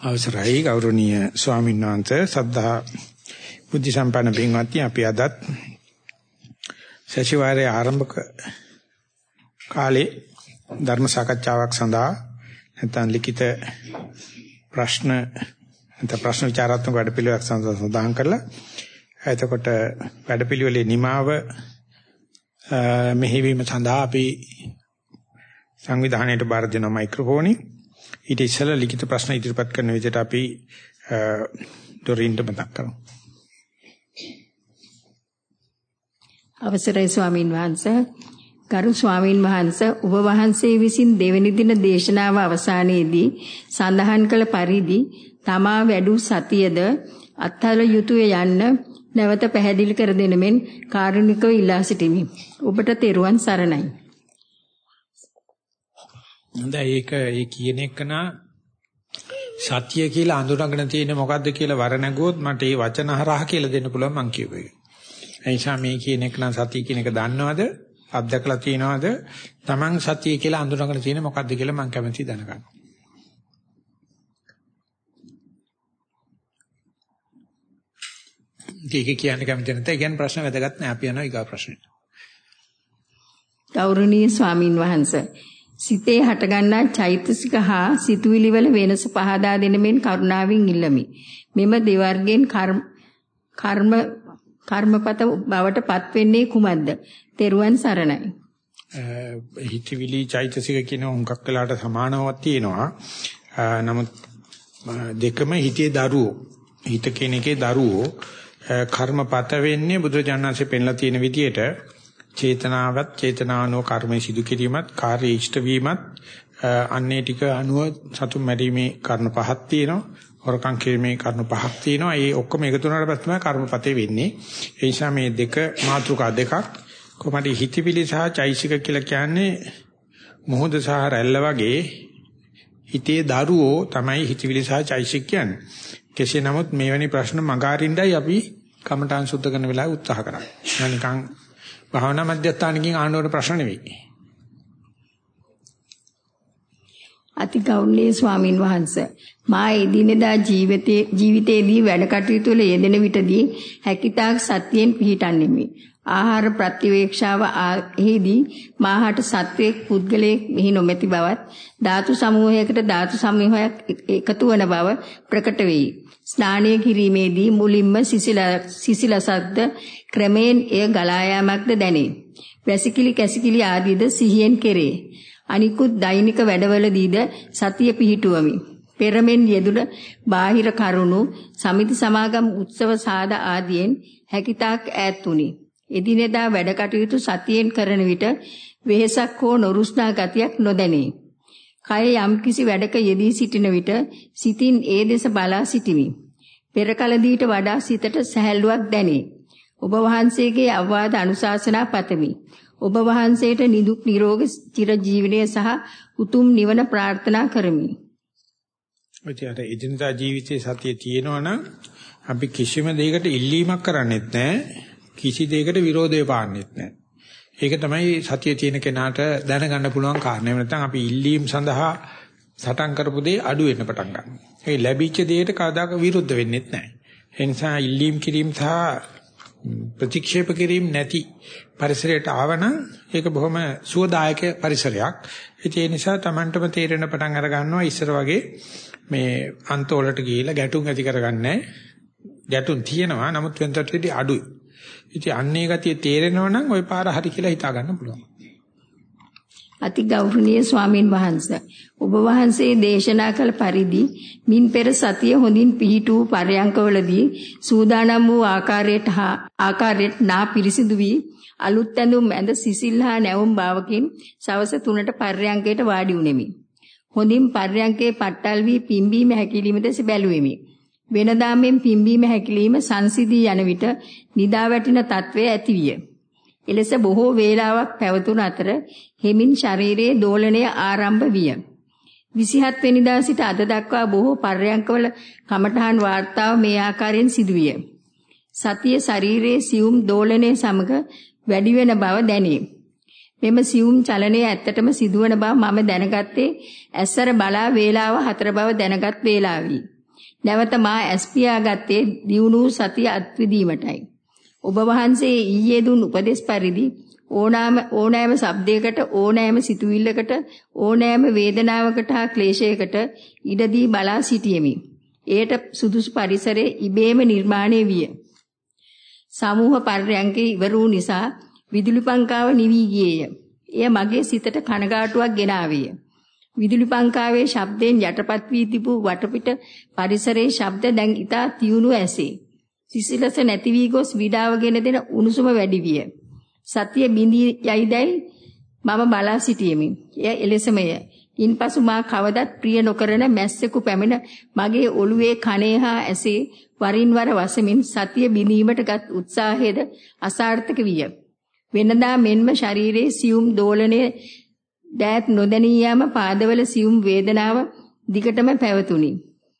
අවසරයි ගෞරවනීය ස්වාමීන් වහන්සේ. සද්ධා බුද්ධ සම්පන්න පින්වත්නි අපි අදත් සතිವಾರයේ ආරම්භක කාලේ ධර්ම සාකච්ඡාවක් සඳහා නැත්නම් ලිඛිත ප්‍රශ්න නැත්නම් ප්‍රශ්න විචාරාත්මක වැඩපිළිවෙලක් සඳහා සඳහන් කරලා එතකොට වැඩපිළිවෙලේ නිමාව මෙහිවීම සඳහා අපි සංවිධානයේට බාර දෙන මයික්‍රොෆෝනි ඊට ඉස්සෙල්ලා ලිඛිත ප්‍රශ්න ඉදිරිපත් කරන විදිහට අපි දොරින්ට මතක් කරමු. අවසරයි ස්වාමින් වහන්සේ ගරු ස්වාමින් වහන්සේ ඔබ වහන්සේ විසින් දෙවැනි දින දේශනාව අවසානයේදී සඳහන් කළ පරිදි තමා වැඩු සතියද අත්හල යුතුය යන්න නැවත පැහැදිලි කර දෙන මෙන් කාරුණිකව ඉල්ලා සිටිමි. ඔබට තෙරුවන් සරණයි. හොඳයි ඒක ඒ කියන එක නා සත්‍ය කියලා අඳුරගෙන තියෙන මොකද්ද කියලා වර නැගුවොත් මට ඒ වචන හරහා කියලා දෙන්න පුළුවන් මං කියපු එක. ඒ නිසා මේ කියන එක නම් සත්‍ය කියන එක දන්නවද? අත්දකලා තියෙනවද? Taman සත්‍ය කියලා අඳුරගෙන තියෙන මොකද්ද කියලා මං කැමැති දැනගන්න. ඒක කියන්න කැමති නැත්නම් ඒ කියන්නේ ප්‍රශ්න වැදගත් නෑ අපි යනවා ඊගා ප්‍රශ්නෙට. ගෞරවනීය ස්වාමින් වහන්සේ සිතේ හටගන්නා චෛතසික හා සිතුවිලි වල වෙනස පහදා දෙන මෙන් කරුණාවෙන් ඉල්ලමි. මෙම දෙවර්ගෙන් කර්ම කර්මපත බවට පත්වෙන්නේ කුමක්ද? තෙරුවන් සරණයි. හිතවිලි චෛතසික කියන හුඟක් වෙලාට සමානවක් තියෙනවා. නමුත් දෙකම හිතේ දරුවෝ. හිත කියන එකේ දරුවෝ කර්මපත වෙන්නේ බුදුරජාණන්සේ පෙන්ලා තියෙන විදිහට චේතනාවත් චේතනානෝ කර්මයේ සිදු කිරීමත් කාර්ය ඉෂ්ට වීමත් අන්නේ ටික අනුව සතුම් මැරීමේ කර්ණ පහක් තියෙනවා. හොරකම් කිරීමේ කර්ණ පහක් තියෙනවා. ඒ ඔක්කොම එකතු වුණාට පස්සේ තමයි කර්මපතේ වෙන්නේ. ඒ නිසා මේ දෙක මාතෘකා දෙකක්. කොහොමද හිතවිලි සහ චෛසික කියලා කියන්නේ මොහොත සහ රැල්ල වගේ හිතේ දරුවෝ තමයි හිතවිලි සහ චෛසික කියන්නේ. කෙසේ නමුත් මේවැනි ප්‍රශ්න මගහරින්නයි අපි කමඨාන් සුද්ධ කරන වෙලාවේ උත්සාහ කරන්නේ. නිකන් භාවනා මධ්‍යස්ථානකින් ආනෝට ප්‍රශ්න නෙවෙයි. අතිගෞරවනීය ස්වාමින් වහන්සේ මා එදිනෙදා ජීවිතයේ ජීවිතයේදී වැඩ කටයුතු වල යෙදෙන විටදී හැකිතාක් සත්‍යයෙන් පිහිටන්නෙමි. ආහාර ප්‍රතිවේක්ෂාව එහිදී මාහට සත්වයක් පුද්ගලයෙක් මෙහි නොමැති බවත් ධාතු සමූහයකට ධාතු සමූහයක් එකතු වන බව ප්‍රකට වෙයි. ස්නානය කිරීමේදී මුලින්ම සිසිලසක්ද ක්‍රමයෙන් එය ගලා යාමක්ද දැනේ. වැසිකිලි කැසිකිලි ආදීද සිහියෙන් කෙරේ. අනිකුත් දෛනික වැඩවලදීද සතිය පිහිටුවමි. පෙරමෙන් යෙදුන බාහිර කරුණු සමිති සමාගම් උත්සව සාද ආදියෙන් හැකිතාක් ඈත් වුනි. එදිනෙදා වැඩ කටයුතු සතියෙන් කරන විට වෙහෙසක් හෝ නොරුස්නා ගතියක් නොදැනේ. කය යම්කිසි වැඩක යෙදී සිටින විට සිතින් ඒ දෙස බලා සිටිමි. පෙර කලදීට වඩා සිතට සැහැල්ලුවක් දැනේ. ඔබ වහන්සේගේ අවවාද අනුශාසනා පතමි. ඔබ වහන්සේට නිදුක් නිරෝග චිර ජීවනය සහ උතුම් නිවන ප්‍රාර්ථනා කරමි. ඔතියට එදිනදා ජීවිතයේ සතිය තියෙනවනම් අපි කිසිම දෙයකට ඉල්ලීමක් කරන්නේත් නැහැ. කිසි දෙයකට විරෝධය පාන්නෙත් නැහැ. ඒක තමයි සතිය තියෙන කෙනාට දැනගන්න පුළුවන් කාරණේ. නැත්නම් අපි ඉල්ලීම් සඳහා සටන් කරපු දේ අඩු වෙන්න පටන් ගන්නවා. ඒ ලැබිච්ච දෙයට කවදාක විරුද්ධ වෙන්නෙත් නැහැ. ඒ නිසා ඉල්ලීම් කිරීම සහ ප්‍රතික්ෂේප කිරීම නැති පරිසරයට ආවනම් ඒක බොහොම සුවදායක පරිසරයක්. ඒ නිසා Tamanටම තේරෙන පටන් අර ගන්නවා ඉස්සර වගේ මේ අන්තවලට ගිහිලා ගැටුම් ඇති කරගන්නේ ගැටුම් තියෙනවා නමුත් වෙනතට වඩා අඩුයි. ඉතින් අන්නේ ගතිය තේරෙනව නම් ওই පාර හරි කියලා හිතා ගන්න පුළුවන්. අති ගෞරවනීය ස්වාමින් වහන්සේ ඔබ වහන්සේ දේශනා කළ පරිදි මින් පෙර සතිය හොඳින් පිහිටූ පරයන්කවලදී සූදානම් වූ ආකාරයට හා ආකාරයට නා පිරිසිදු වී අලුත් ඇඳුම් ඇඳ සිසිල් හා නැවුම් භාවකින් සවස 3ට පරයන්කයට වාඩි වුනිමි. හොඳින් පරයන්කේ පට්ටල් වී පිම්බීම හැකිලිම දැස බැලුවෙමි. වෙනදාමෙන් පිම්බීම හැකිලිම සංසිදී යන විට නිදා වැටෙන తත්වය ඇතිවිය. එලෙස බොහෝ වේලාවක් පැවතුන අතර හෙමින් ශරීරයේ දෝලනය ආරම්භ විය. 27 වෙනිදා සිට අද දක්වා බොහෝ පර්යංකවල කමඨහන් වාර්තාව මේ ආකාරයෙන් සිදුවිය. සතිය ශරීරයේ සියුම් දෝලනයේ සමග වැඩි වෙන බව දැනේ. මෙම සියුම් චලනය ඇත්තටම සිදුවන බව මම දැනගත්තේ ඇස්සර බලා වේලාව හතර බව දැනගත් වේලාවී. නැවත මා ඇස් පියාගත්තේ දියුණු සතිය අත්විදීමටයි. ඔබ වහන්සේ ඊයේ දුන් උපදේශ පරිදි ඕනෑම ඕනෑම shabdයකට ඕනෑම සිතුවිල්ලකට ඕනෑම වේදනාවකට හා ක්ලේශයකට ඉඩදී බලා සිටියෙමි. එයට සුදුසු පරිසරයේ ඉබේම නිර්මාණය විය. සමූහ පර්යංකේ ඉවර වූ නිසා විදුලි පංකාව නිවි ගියේය. එය මගේ සිතට කනගාටුවක් ගෙනාවිය. විදුලි පංකාවේ ශබ්දයෙන් යටපත් වී තිබූ වටපිට පරිසරයේ ශබ්ද දැන් ඉතා තියුණු ඇසේ. සිසිලස නැති වී ගොස් විඩාවගෙන දෙන උණුසුම වැඩි විය. සතිය බිඳී යයිදයි මම බලා සිටියෙමි. එය එලෙසමය. ඉන්පසු මා කවදත් ප්‍රිය නොකරන මැස්සෙකු පැමිණ මගේ ඔළුවේ කනේ හා ඇසේ වරින් වර වසමින් සතිය බිඳීමටගත් උත්සාහයේද අසාර්ථක විය. වෙනදා මෙන්ම ශරීරයේ සියුම් දෝලනයේ දෑත් නොදැනී යාම පාදවල සියුම් වේදනාව දිගටම පැවතුණි.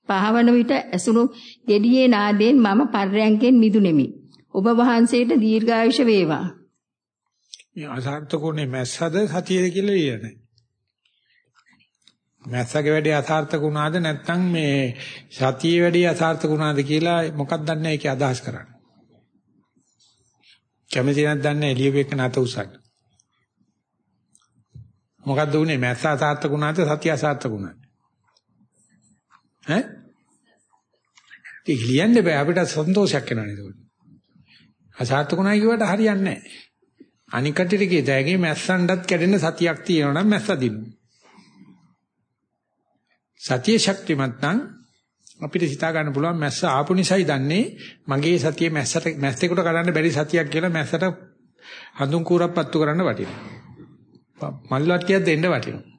පහවන විට ඇසුණු gediye නාදයෙන් මම පර්යංකෙන් මිදුනේමි. ඔබ වහන්සේට දීර්ඝායුෂ වේවා. මේ අසාර්ථකුනේ මැස්සද සතියද කියලා ඉන්නේ. මැස්සගේ වැඩේ අසාර්ථක වුණාද නැත්නම් මේ සතියේ වැඩේ අසාර්ථක වුණාද කියලා මොකක්ද දන්නේ ඒකේ අදහස් කරන්නේ. කැමති නැත්නම් දන්නේ එළියෙක නැත උසන්න. මොකද්ද උනේ මැස්ස අසාර්ථක වුණාද සතිය අසාර්ථක වුණාද? ඈ? ඒක ලියන්න බෑ අපිට සන්තෝෂයක් එනවා නේද? අසාර්ථක වුණා කියවට හරියන්නේ නැහැ. අනිකටට කියතෑගේ මැස්සන්ඩත් කැඩෙන සතියක් තියෙනවා නම් මැස්ස දිනු. සතිය ශක්තිමත් නම් අපිට හිතා ගන්න පුළුවන් මැස්ස ආපු නිසායි දන්නේ මගේ සතිය මැස්සට මැස්සෙකුට කඩන්න බැරි සතියක් කියලා මැස්සට හඳුන් කූරක් පත්තු කරන්න වටිනවා. මල් වට්ටියක් දෙන්න වටිනවා.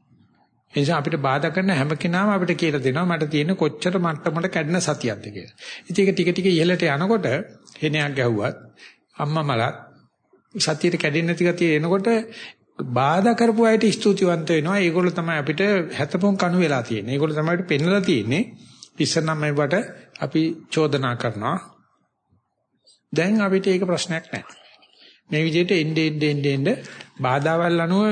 ඒ නිසා අපිට බාධා කරන හැම කෙනාම අපිට කියලා දෙනවා මට තියෙන කොච්චර මට්ටමකට කැඩෙන සතියක්ද කියලා. ඉතින් ඒක ටික ටික ඉහළට යනකොට හෙනයක් ගැහුවත් අම්මා මලත් සතියට කැඩෙන්නේ නැති ගතිය එනකොට බාධා කරපු අයට ස්තුතිවන්ත වෙනවා. ඒගොල්ලෝ තමයි අපිට හැතපොන් කණු වෙලා තියෙන්නේ. ඒගොල්ලෝ තමයි අපිට පෙන්වලා තියෙන්නේ. ඉස්සර නම් මේවට අපි චෝදනා කරනවා. දැන් අපිට ඒක ප්‍රශ්නයක් නැහැ. මේ විදිහට එnde end end end බාධාවල් අනුව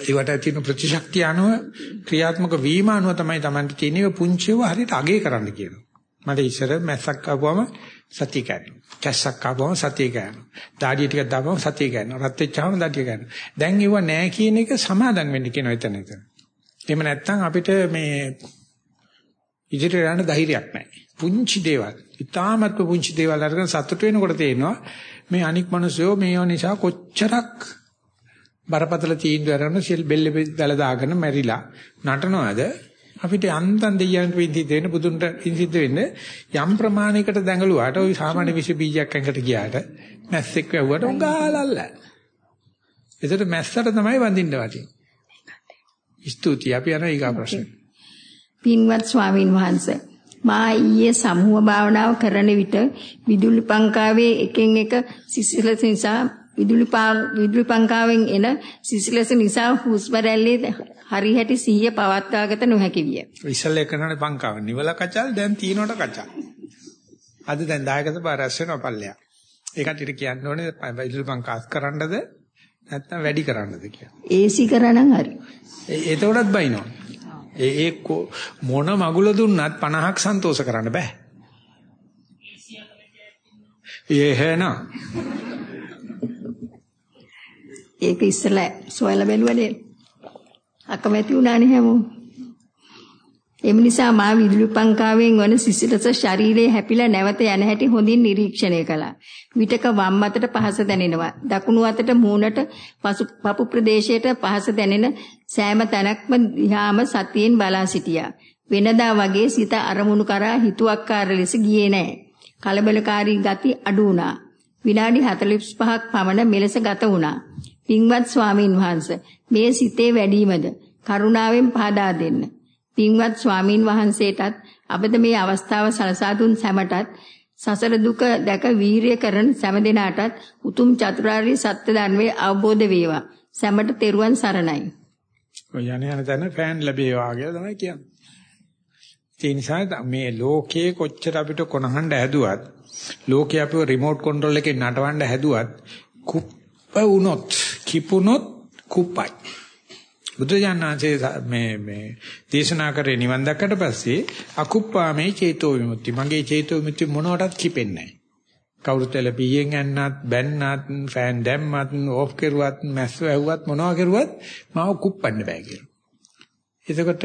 ඒවට තියෙන ප්‍රතිශක්තිය අනුව ක්‍රියාත්මක වීම අනුව තමයි Tamanට තියෙන්නේ පුංචිව හරියට අගේ කරන්න කියනවා. මට ඉස්සර මැස්සක් ආපුවම සතිය කැඩෙනවා. කැස්සක් ආපුවම සතිය කැඩෙනවා. දාඩිය ටිකක් දාපුවම සතිය කැඩෙනවා. රත් වෙච්චාම දාඩිය කැඩෙනවා. දැන් ඒව නැහැ කියන එක සමාදම් වෙන්න කියනවා එතන එතන. එහෙම නැත්නම් අපිට මේ ඉදිරියට යන්න ධෛර්යයක් නැහැ. පුංචි දේවල්, ඊටාමත් පුංචි දේවල් අරගෙන සතුට වෙනකොට තේරෙනවා මේ අනික් මිනිස්සුયો මේව නිසා කොච්චරක් බරපතල තීන්දුව අරගෙන සෙල් බෙල්ල බෙල්ල දාගෙන මැරිලා නටනවාද අපිට අන්තන් දෙයයන්ට විදිහ දෙන්න පුදුන්ට ඉන්සිද්ධ වෙන්නේ යම් ප්‍රමාණයකට දැඟලුවාට ওই සාමාන්‍ය විස බීජයක් ඇඟට ගියාට මැස්සෙක් වැව්වට උගාලල්ල. ඒකට මැස්සට තමයි වඳින්න වටින්. ස්තුතියි අපි අර ඊගා ප්‍රශ්න. පින්වත් ස්වාමින් වහන්සේ මා ඊයේ සමුහ භාවනාව කරන විට විදුලි පංකාවේ එකෙන් එක සිසිලස නිසා විදුලි විදුලි පංකාවෙන් එන සිසිලස නිසා හුස්ම රැල්ලේ හරි හැටි සිහිය පවත්වාගත නොහැකි විය. ඉස්සල්ල එකනනේ පංකාව නිවල කචල් දැන් තීනවට කචල්. අද දැන් දායකත බාර රැස් වෙනවා පල්ලෙයා. ඒකට ඉර කියන්න ඕනේ විදුලි පංකාස් කරන්නද නැත්නම් වැඩි කරන්නද කියලා. ඒසි කරනනම් හරි. ඒතකොටත් බයිනවා. ඒ ඒ මොන මගුල දුන්නත් 50ක් සන්තෝෂ කරන්න බෑ. එහෙනම් ඒක ඉස්සලා සොයලා බැලුවනේ අකමැති වුණානේ හැමෝම. එම නිසා මා විදුලි පංකාවෙන් වන සිසිලස ශරීරයේ හැපිලා නැවත යන හැටි හොඳින් නිරීක්ෂණය කළා. විටක වම් අතට පහස දැනෙනවා. දකුණු අතට මූණට පපු ප්‍රදේශයට පහස දැනෙන සෑම තැනක්ම දිහාම සතියෙන් බලා සිටියා. වෙනදා වගේ සිත අරමුණු කරා හිතුවක්කාර ලෙස ගියේ නැහැ. කලබලකාරී ගති අඩු වුණා. විනාඩි 45ක් පමණ මෙලෙස ගත වුණා. පින්වත් ස්වාමින් වහන්සේ මේ සිතේ වැඩිමද කරුණාවෙන් පහදා දෙන්න. පින්වත් ස්වාමින් වහන්සේටත් අපද මේ අවස්ථාව සලසා දුන් සැමටත් සසර දුක දැක වීරිය කරන සෑම දිනාටත් උතුම් චතුරාර්ය සත්‍ය ධර්මයේ අවබෝධ වේවා. සැමට තෙරුවන් සරණයි. ඔය යන යන තැන ෆෑන් ලැබේවා කියලා තමයි කියන්නේ. ඒ නිසා මේ ලෝකයේ කොච්චර අපිට කොනහඬ හැදුවත් ලෝකයේ අපිව රිමෝට් කන්ට්‍රෝල් එකේ නටවන්න හැදුවත් කුප්ප වුණොත් කිපුනොත් කුප්පයි. බුදුජානනාංශයේ මේ මේ දේශනා කරේ නිවන් දැක්කට පස්සේ අකුප්පාමේ චේතෝ විමුක්ති. මගේ චේතෝ විමුක්ති මොනවටත් කිපෙන්නේ නැහැ. කවුරුත් එළපියෙන් යන්නත් බැන්නත් ෆෑන් දැම්මත් ඕෆ් කරුවත් මැස්ස ඇහුවත් මොනවා කරුවත් මාව කුප්පන්න බෑ කියලා. එතකොට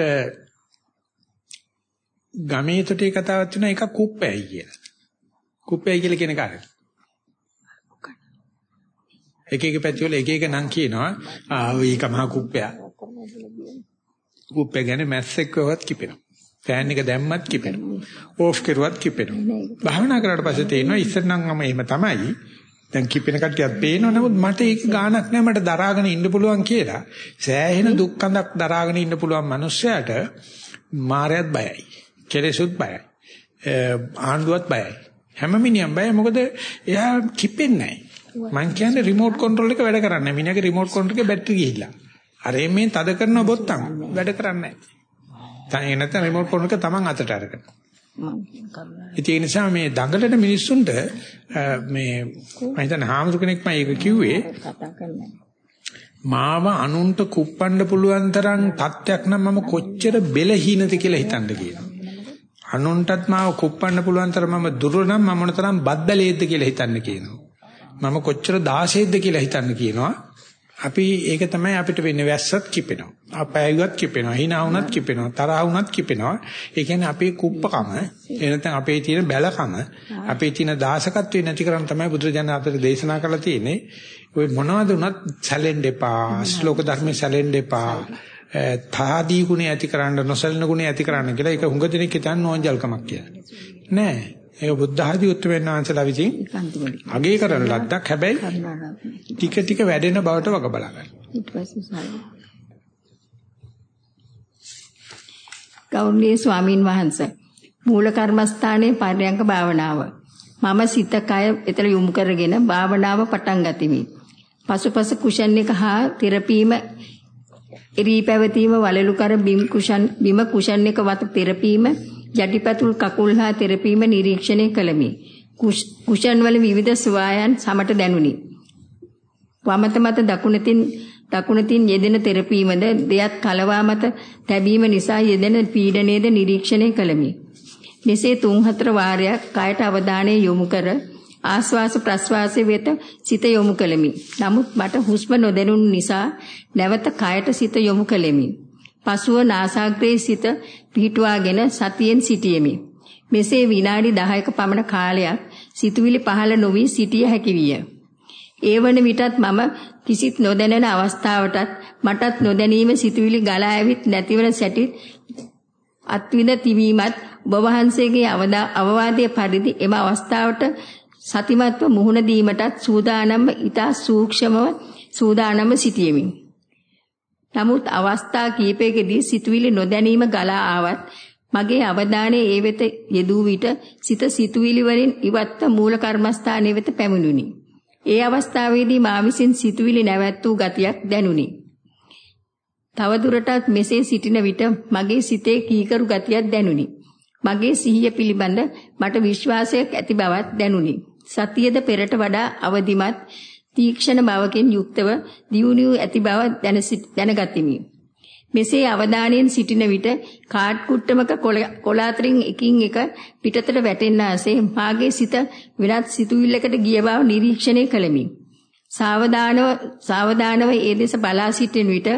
ගමේ තොටේ කතාවක් තියෙනවා එක කුප්පැයි කියලා. කුප්පැයි කියලා කියන කාරණා. එක එක පැති වල එක එක නම් කියනවා ආ ඒක මහා කුප්පයා. කුප්පේ ගැන මැස්සෙක් වවත් කිපෙනවා. ෆෑන් එක දැම්මත් කිපෙනවා. ඕෆ් කරුවත් කිපෙනවා. භාවනා කරාට පස්සේ තේරෙනවා ඉස්සර නම් මම එහෙම තමයි. දැන් කිපෙන කට්ටියක් පේනවා නමුත් මට ඒක ගාණක් නැහැ මට දරාගෙන ඉන්න පුළුවන් කියලා. සෑහෙන දුක් කඳක් දරාගෙන ඉන්න පුළුවන් මිනිස්සයාට මායයත් බයයි. කෙලෙසුත් බයයි. ආණ්ඩුවත් බයයි. හැම මිනිහම බයයි මොකද එයා කිපෙන්නේ නැහැ. මං කියන්නේ රිමෝට් කන්ට්‍රෝල් එක වැඩ කරන්නේ. මිනිහගේ රිමෝට් කන්ට්‍රෝල් එකේ බැටරි ගිහිල්ලා. අර මේ තද කරන බොත්තම් වැඩ කරන්නේ නැහැ. තනිය නැත්නම් රිමෝට් කන්ට්‍රෝල් එක Taman අතට අරගෙන. ඒ නිසා මේ දඟලන මිනිස්සුන්ට මේ මම හිතන්නේ හාමුදුර කෙනෙක් මම ඒක කිව්වේ මාව අනුන්ට කුප්පන්න පුළුවන් තරම් තත්යක් නම් මම කොච්චර බෙලහීනද කියලා හිතන්න කියනවා. අනුන්ටත් මාව කුප්පන්න පුළුවන් තරම් මම දුර නම් මම මොන තරම් බත් බැලේද්ද කියලා හිතන්න කියනවා. මම කොච්චර දාසෙද්ද කියලා හිතන්න කියනවා. අපි ඒක තමයි අපිට වෙන්නේ වැස්සත් කිපෙනවා. අපයුවත් කිපෙනවා. hina වුණත් කිපෙනවා. තරහ වුණත් කිපෙනවා. ඒ කියන්නේ අපේ කුප්පකම එනතන් අපේ තියෙන බැලකම අපේ තියෙන දාසකත්වේ නැති කරන් තමයි බුදුරජාණන් අතර දේශනා කරලා තියෙන්නේ. ඔය මොනවද උනත් සැලෙන්න එපා. ශ්ලෝක ධර්මයේ සැලෙන්න එපා. තාදී ගුණය ඇති කරන්න නොසලන ගුණය ඇති කරන්න කියලා ඒක හුඟ දෙනෙක් හිතන්නේ නෝන්ජල්කමක් කියලා. නෑ. ඒක බුද්ධ ආදී උත්තරවෙන්න වංශලා විසින් අගේ කරන ලද්දක් හැබැයි ටික ටික වැඩෙන බවට වග බලා ගන්න. ඊට පස්සේ ගෞරවනීය ස්වාමින් වහන්සේ මූල කර්මස්ථානයේ පරයන්ක භාවනාව මම සිත කය එතන යොමු කරගෙන භාවනාව පටන් ගතිමි. පසුපස කුෂන් එක හා තෙරපීම එරී පැවතීම වලලු කර බිම් කුෂන් බිම කුෂන් එක වත තෙරපීම යටිපතුල් කකුල් හා තෙරපීම නිරීක්ෂණය කළමි. කුෂන් වල විවිධ ස්වායන් සමට දැනුනි. වමත මත දකුණතින් දකුණතින් යෙදෙන තෙරපීමද දෙයත් කලවා මත තැබීම නිසා යෙදෙන පීඩනයේද නිරීක්ෂණය කළමි. මෙසේ තුන් හතර වාරයක් කයට අවධානය යොමු කර ආස්වාස ප්‍රස්වාසයේ වෙත සිත යොමු කළෙමි. නමුත් මට හුස්ම නොදැනුණු නිසා නැවත කයට සිත යොමු කළෙමි. පසුව නාසාග්‍රේ සිත පිහිටුවාගෙන සතියෙන් සිටියෙමි. මෙසේ විනාඩි 10ක පමණ කාලයක් සිතුවිලි පහළ නොවි සිටිය හැකි විය. ඒ වන විටත් මම කිසිත් නොදැනෙන අවස්ථාවටත් මටත් නොදැනීම සිතුවිලි ගලා ඇවිත් නැතිවන සැටිත් අත්විඳ තිබීමත් ඔබ වහන්සේගේ අවවාදයේ පරිදි එම අවස්ථාවට සතිමත්ව මුහුණ දීමටත් සූදානම්ව ඊට සූක්ෂමව සූදානම්ව සිටියෙමි. නමුත් අවස්ථා කීපයකදී සිතුවිලි නොදැනීම ගලා ආවත් මගේ අවධානය ඒ වෙත යෙදූ විට සිත සිතුවිලි වලින් ඉවත්ව මූල කර්මස්ථානයේ වෙත පැමිණුනි. ඒ අවස්ථාවේදී මා විසින් සිතුවිලි නැවැත් වූ ගතියක් දැනුනි. තව දුරටත් මෙසේ සිටින විට මගේ සිතේ කීකරු ගතියක් දැනුනි. මගේ සිහිය පිළිබඳ මට විශ්වාසයක් ඇති බවක් දැනුනි. සතියද පෙරට වඩා අවදිමත් තීක්ෂණ බවකින් යුක්තව දියුණුව ඇති බව දැනගතිමි. මෙසේ අවධානයෙන් සිටින විට කාඩ් කුට්ටමක කොළ අතරින් එකින් එක පිටතට වැටෙන්න ඇසේ මාගේ සිත වෙනත් සිතුවිල්ලකට ගිය බව නිරීක්ෂණය කළෙමි. සාවධානව සාවධානව ඒ දෙස බලා සිටින විට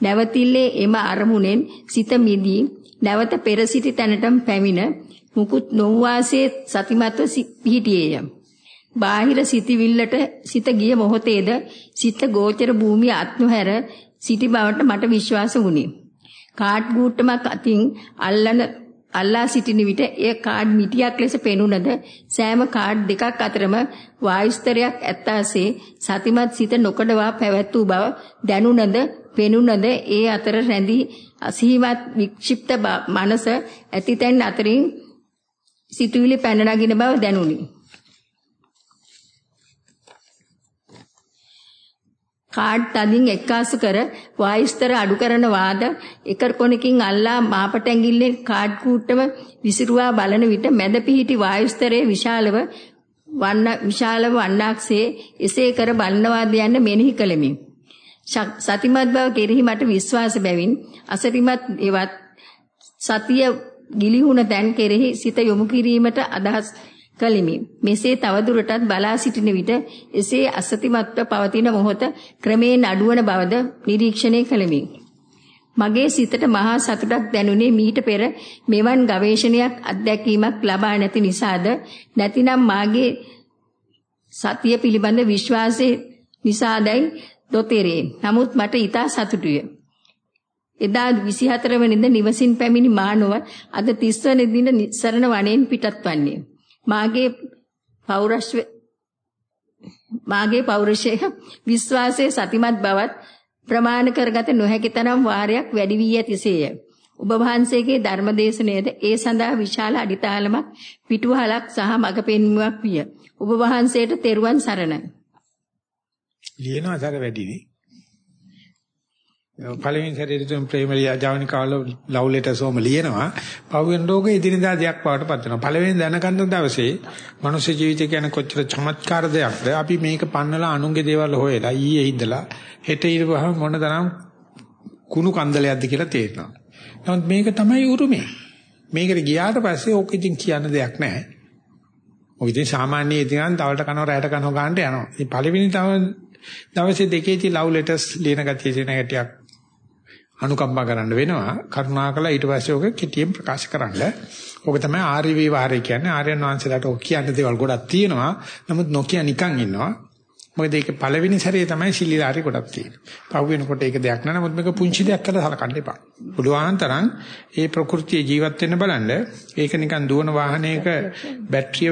නැවතිල්ලේ එම අරමුණෙන් සිත මිදී නැවත පෙර සිටි තැනටම පැමිණ මුකුත් නොවාසේ සතිමත්ව පිහිටියේය. බාහිර සිටිවිල්ලට සිත ගිය මොහොතේද සිත ගෝචර භූමිය අත්නොහැර සිටි බවට මට විශ්වාස වුණේ. කාඩ් ගූට්ටමක් අතින් අල්ලන අල්ලා සිටින විට එය කාඩ් මිටියක් ලෙස පෙනුනද සෑම කාඩ් දෙකක් අතරම වායුස්තරයක් ඇත්තාසේ සතිමත් සිත නොකඩවා පැවැත් වූ බව දැනුනද පෙනුනද ඒ අතර රැඳී අසීමත් වික්ෂිප්ත මනස ඇතිතෙන් අතරින් සිතුවිලි පැන නගින බව දැනුනි. කාඩ් තදින් එක්කාසු කර වායුස්තර අඩු කරන වාද එකර කොනකින් අල්ලා මාපට ඇඟිල්ලෙන් කාඩ් කූට්ටම විසිරුවා බලන විට මැද පිහිටි වායුස්තරයේ විශාලව වන්න විශාලව වන්නාක්සේ එසේ කර බලනවාද යන්න මෙනෙහි කළෙමි. සතිමත් බව කෙරෙහි මට විශ්වාස බැවින් අසරිමත් එවත් සතිය ගිලිහුණ තැන් කෙරෙහි සිත යොමු කිරීමට අදහස් කලිමි. මෙසේ තවදුරටත් බලා සිටින විට එසේ අසතිමත්ව පවතින මොහොත ක්‍රමයෙන් අඩුවන බවද නිරීක්ෂණය කළෙමි. මගේ සිතට මහා සතුටක් දැනුනේ මීට පෙර මෙවන් ගවේෂණයක් අත්දැකීමක් ලබා නැති නිසාද නැතිනම් මාගේ සතිය පිළිබඳ විශ්වාසයේ නිසාදයි දොතෙරේ. නමුත් මට ඊට සතුටුය. එදා 24 වෙනිදා නිවසින් පැමිණි මානව අද 30 වෙනි දින නිස්සරණ වනයෙන් පිටත් වන්නේ. මාගේ පෞරෂ්ව මාගේ පෞරුෂය විශ්වාසයේ සතිමත් බවත් ප්‍රමාණ කරගත නොහැකි තරම් වාරයක් වැඩි වී ඇතිසේය. ඔබ වහන්සේගේ ධර්මදේශනයේද ඒ සඳහා විශාල අඩිතාලමක් පිටුවහලක් සහ මඟ පෙන්වීමක් විය. ඔබ වහන්සේට තෙරුවන් සරණයි. ලියනවා සර වැඩිනේ. පළවෙනි සැරේට තුන් ප්‍රේමරි ජවනිකාවල ලව් ලෙටර්ස් වම ලියනවා. පහුවෙන ලෝකේ ඉදිනදා දෙයක් බවට පත් වෙනවා. පළවෙනි දැනගන්න දවසේ මනුස්ස ජීවිතය කියන්නේ කොච්චර චමත්කාර දෙයක්ද? අපි මේක පන්නලා අනුන්ගේ දේවල් හොයලා ඊයේ ඉඳලා හෙට ඉරවහම මොන තරම් කුණු කන්දලයක්ද කියලා තේරෙනවා. නමුත් මේක තමයි උරුමේ. මේකට ගියාට පස්සේ ඕක ඉතින් කියන්න දෙයක් නැහැ. ඔය ඉතින් සාමාන්‍ය ඉතින් තවලට කනවා රැයට කනවා ගන්නට යනවා. මේ පළවෙනි තව දවසේ දෙකේදී ලව් ලෙටර්ස් ලියන ගතිය තියෙන හැටියක් අනුකම්පා කරන්න වෙනවා. කරුණාකරලා ඊට පස්සේ ඔක කෙටියෙන් ප්‍රකාශ කරන්න. ඔක තමයි ආර්ය විවහාරය කියන්නේ. ආර්යයන් වහන්සේලාට ඔක් කියන්න දේවල් ගොඩක් තියෙනවා. නමුත් නොකිය නිකන් ඉන්නවා. මොකද ඒක පළවෙනි සැරේ තමයි සිල්ලිලාරි කොටක් තියෙන්නේ. පහු වෙනකොට ඒක දෙයක් නෑ. නමුත් මේක පුංචි දෙයක් කියලා සලකන්න එපා. පුළුවන් තරම් ඒ ප්‍රകൃතිය ජීවත් වෙන්න බලන්න. ඒක නිකන් දුවන වාහනයක බැටරිය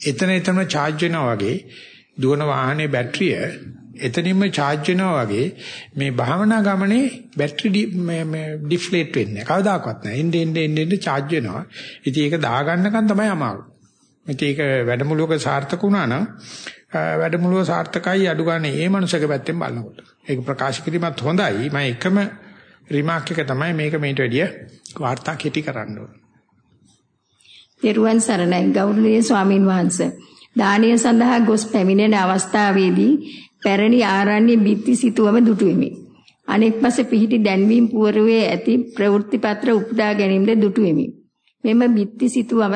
එතන එතන charge වෙනවා වගේ දුවන වාහනේ බැටරිය එතනින්ම charge වෙනවා වගේ මේ භාවනා ගමනේ බැටරි මේ ඩිෆ්ලේට් වෙන්නේ කවදාකවත් නැහැ. එන්න එන්න එන්න charge වෙනවා. ඉතින් ඒක දාගන්නකන් තමයි අමාරු. ඉතින් ඒක වැඩමුළුවක සාර්ථක වුණා නම් වැඩමුළුව සාර්ථකයි අඩු ගන්න ඒ මනුස්සක පැත්තෙන් බලනකොට. ඒක ප්‍රකාශ කිරීමත් හොඳයි. මම එකම රිමාක් එක තමයි මේක මේට වැඩිය වාර්තා කෙටි කරන්න ඕන. දේරුවන් සරණයි ගෞරවනීය ස්වාමින් වහන්සේ. දානීය සඳහා ගොස් පැමිණෙන අවස්ථාවේදී පැරණි ආරණ්‍ය බිත්ති සිතුවම දුටුවෙමි. අනෙක් පස පිහිටි දැන්වීම් පුවරුවේ ඇති ප්‍රවෘත්ති පත්‍ර උපුටා ගැනීමද දුටුවෙමි. මෙම බිත්ති සිතුවම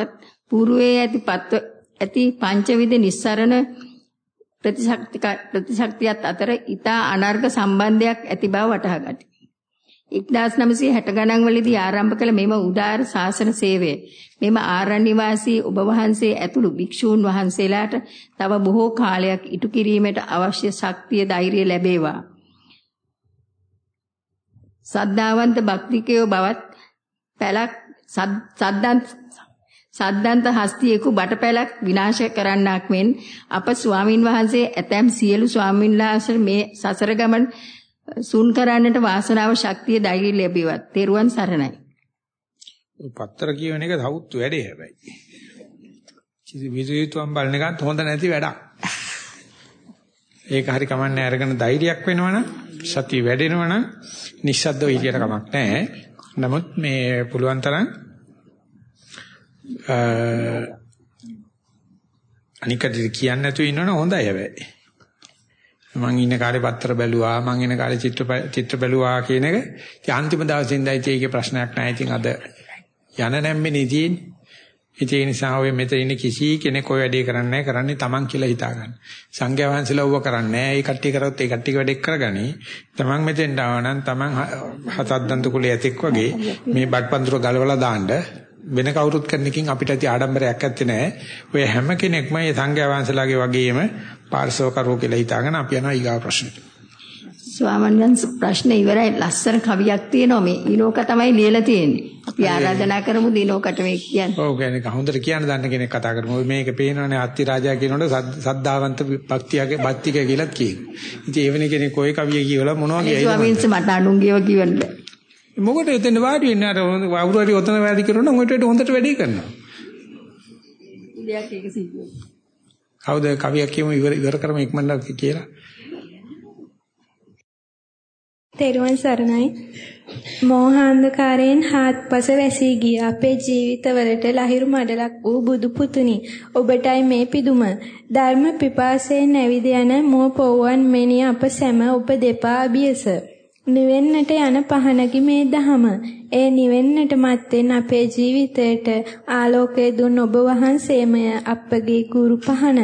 పూర్වයේ ඇති පත්ව ඇති පංචවිධ නිස්සරණ ප්‍රතිශක්තියත් අතර ඊතා අනර්ග සම්බන්ධයක් ඇති බව වටහා ගති. 1960 ගණන් වලදී ආරම්භ කළ මෙම උදාාර ශාසන සේවය මෙම ආරණ්‍ය වාසී ඔබ වහන්සේ ඇතුළු භික්ෂූන් වහන්සේලාට තව බොහෝ කාලයක් ඉටු කිරීමට අවශ්‍ය ශක්තිය ධෛර්යය ලැබේවා. සද්ධාවන්ත භක්තිකයෝ බවත් පැලක් සද්දන්ත සද්දන්ත හස්තියෙකු බටපැලක් විනාශ කරන්නක් මෙන් අප ස්වාමින් වහන්සේ ඇතැම් සියලු ස්වාමින් වහන්සේ මේ සසර ගමන් සුන් කරන්නට වාසනාව ශක්තිය ධෛර්ය ලැබෙවත්. තෙරුවන් සරණයි. පත්තර කියවන එක සවුත් වැඩේ හැබැයි. කිසි විසුයුතුම් බලන එකත් හොඳ නැති වැඩක්. ඒක හරි කමන්නේ අරගෙන ධෛර්යයක් වෙනවනම් සතිය වැඩෙනවනම් නිස්සද්දව හිටියට කමක් නැහැ. නමුත් මේ පුළුවන් තරම් අනිකට කියන්නේ නැතුව ඉන්නවනම් හොඳයි හැබැයි. මං ඉන්න කාලේ පත්‍ර බැලුවා මං ඉන්න කාලේ චිත්‍ර චිත්‍ර බැලුවා කියන එක ඉතින් අන්තිම දවසේ ඉඳලා ඉතින් ඒකේ ප්‍රශ්නයක් නැහැ ඉතින් අද යන නැම්මේ තියෙන්නේ ඒ නිසා ඔය මෙතන ඉන්න කිසි කෙනෙක් ඔය වැඩේ කරන්නේ නැහැ කරන්නේ Taman කියලා හිතාගන්න. සංඝයා වහන්සේලා ඌව කරන්නේ නැහැ. ඒ කට්ටිය කරොත් ඒ කට්ටිය වැඩේ කරගනි. Taman මෙතෙන් ආවනම් Taman හතද්දන්ත කුලයේ ඇතෙක් වගේ මේ බඩ්පන්දුර ගලවලා දාන්න වෙන කවුරුත් කරන එකකින් අපිට ඇති ආඩම්බරයක් ඇත්තේ නැහැ. ඔය හැම කෙනෙක්ම මේ සංඝයා වහන්සේලාගේ වගේම පාර්ශව කරෝ කියලා හිතාගෙන අපි යනවා ඊගා ප්‍රශ්නෙට. ස්වාමීන් වහන්සේ ප්‍රශ්න ඉවරයි ලස්සන කවියක් තියෙනවා මේ ඊනෝක තමයි ලියලා තියෙන්නේ. අපි ආරාධනා කරමු දිනෝකට මේ කියන්නේ. ඔව් කියන්නේ හොඳට කියන්න දන්න කෙනෙක් කතා කරමු. මේක පේනවනේ අත්ති රාජා කියනකොට සද්ධාවන්ත භක්තියගේ භක්තික කියලාත් කියනවා. ඉතින් එවැනි කෙනෙක් ওই කවිය කියවලා මොනවා කියයිද? ස්වාමීන් වහන්සේ මට අනුන්ගේව කියවන්න බෑ. මොකටද එතන වාඩි වෙන්නේ අර වවුරු හරි ඔතන වැඩි කරනවා නම් ඔයිට හොඳට වැඩි කරනවා. ඉලයක් ඒක සිද්ධ කවුද කවියක් කියමු ඉවර ඉවර කරමු ඉක්මනට කියලා. තෙරුවන් සරණයි. මෝහාන්ධකාරයෙන් හාත්පස වැසී ගිය අපේ ජීවිතවලට ලහිරු මඩලක් වූ බුදු පුතුනි ඔබටයි මේ පිදුම ධර්ම පිපාසයෙන් නැවිද යන මෝ පොවන් මෙනි අප සැම ඔබ දෙපා අභියස නිවෙන්නට යන පහනකි මේ දහම ඒ නිවෙන්නට මත්තෙන් අපේ ජීවිතයට ආලෝකය දුන් ඔබ වහන්සේමය අපගේ ගුරු පහන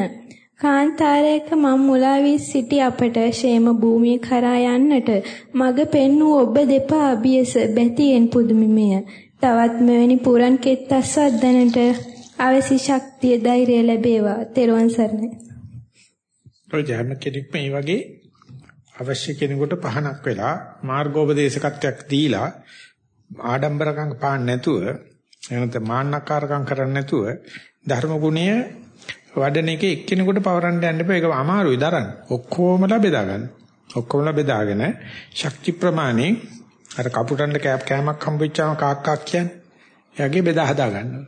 කාන්තාරයක මම මුලා වී සිටි අපට ෂේම භූමිය කරා යන්නට මග පෙන්වූ ඔබ දෙපා අභියස බැතියෙන් පුදුමිමය. තවත් මෙවැනි පුරන් කෙත් අස්වද්දනට අවසි ශක්තිය ධෛර්යය ලැබේවා. තෙරුවන් සරණයි. ඔය ජාම කෙනෙක් මේ වගේ අවශ්‍ය කෙනෙකුට පහනක් වෙලා මාර්ගෝපදේශකත්වයක් දීලා ආඩම්බරකම් පාන්න නැතුව එනත මාන්නකාරකම් කරන්නේ නැතුව ධර්ම ගුණය වඩන එකේ එක්කෙනෙකුට පවරන්න යන්න එපා. ඒක අමාරුයි දරන්න. ඔක්කොමලා බෙදා ගන්න. ඔක්කොමලා බෙදාගෙන ශක්ති ප්‍රමාණය අර කපුටන්ට කෑප් කෑමක් හම්බෙච්චාම කාක් කාක් කියන්නේ. එයාගේ බෙදා හදා ගන්න.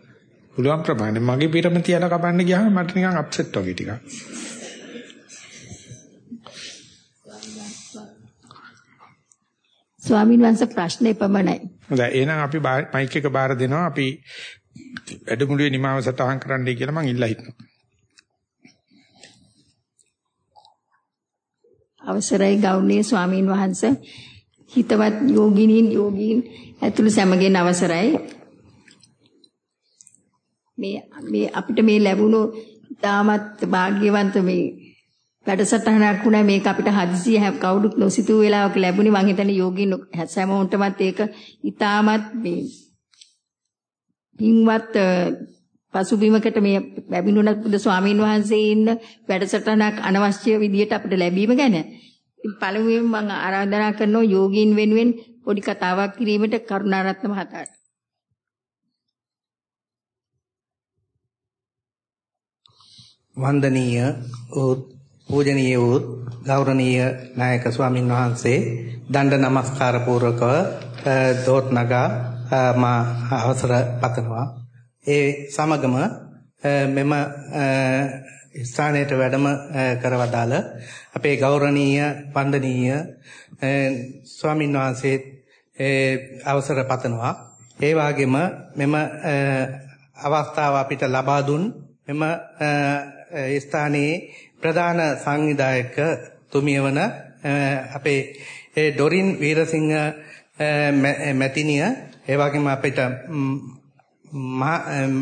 පුළුවන් ප්‍රමාණය මගේ පිටම තියලා කපන්න ගියාම මට නිකන් අප්සෙට් වගේ ටිකක්. ස්වාමීන් වහන්සේ ප්‍රශ්නේ පමණයි. හොඳයි එහෙනම් අපි මයික් එක බාර දෙනවා අපි වැඩමුළුවේ නිමාව සටහන් කරන්නයි කියලා මං ඉල්ලා හිටනවා. අවසරයි ගෞරවනීය ස්වාමීන් වහන්ස හිතවත් යෝගිනීන් යෝගීන් ඇතුළු සැමගෙන් අවසරයි මේ මේ අපිට මේ ලැබුණු තාමත් වාග්යවන්ත මේ වැඩසටහනක් වුණා. මේක අපිට හදිසිය කවුරුත් නොසිතූ වෙලාවක ලැබුණේ. මං හිතන්නේ යෝගීන් හැමෝටමත් ඒක ඊටමත් මේ පින්වත් පසුබිමකට මේ ලැබිනුණත් බුදු ස්වාමීන් වහන්සේ ඉන්න වැඩසටහනක් අනවශ්‍ය විදියට අපිට ලැබීම ගැන. පළමුවෙන් මම ආරාධනා කරනවා යෝගීන් වෙනුවෙන් පොඩි කතාවක් කිරීමට කරුණාරත්න මහතාට. වන්දනීය පූජනීය වූ ගෞරවනීය නායක ස්වාමින් වහන්සේ දණ්ඩ නමස්කාර පූර්වකව දෝත් නගා මා අවසර පතනවා ඒ සමගම මෙම ස්ථානයට වැඩම කරවදාල අපේ ගෞරවනීය වන්දනීය ස්වාමින් වහන්සේ අවසර පතනවා. ඒ වගේම මෙම අවස්ථාව අපිට ලබා දුන් මෙම ස්ථානයේ ප්‍රධාන සංවිධායක තුමිය වන අපේ ඩොරින් වීරසිංහ මැතිණිය ඒ වගේම අපිට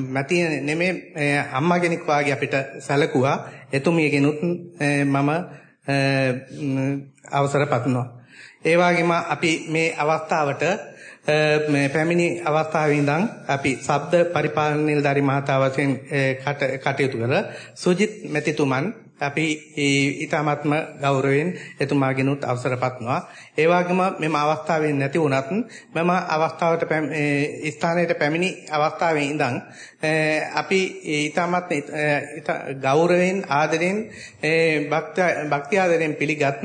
මැතිය නෙමේ අම්මා කෙනෙක් වාගේ අපිට සැලකුවා. එතුමියගෙනුත් මම අවසර පතනවා ඒ වගේම අපි මේ අවස්ථාවට මේ පැමිණි අවස්ථාවේ ඉඳන් අපි ශබ්ද පරිපාලන නිලධාරි මහතා වශයෙන් කටයුතු කර සුජිත් මැතිතුමන් අපි ඊ타ත්ම ගෞරවයෙන් එතුමාගෙනුත් අවසර පත්නවා. ඒ වගේම මෙම අවස්ථාවේ නැති වුණත් මම අවස්ථාවට ස්ථානයට පැමිණි අවස්ථාවේ ඉඳන් අපි ඊ타ත්ම ගෞරවයෙන් ආදරෙන් භක්ති ආදරෙන් පිළිගත්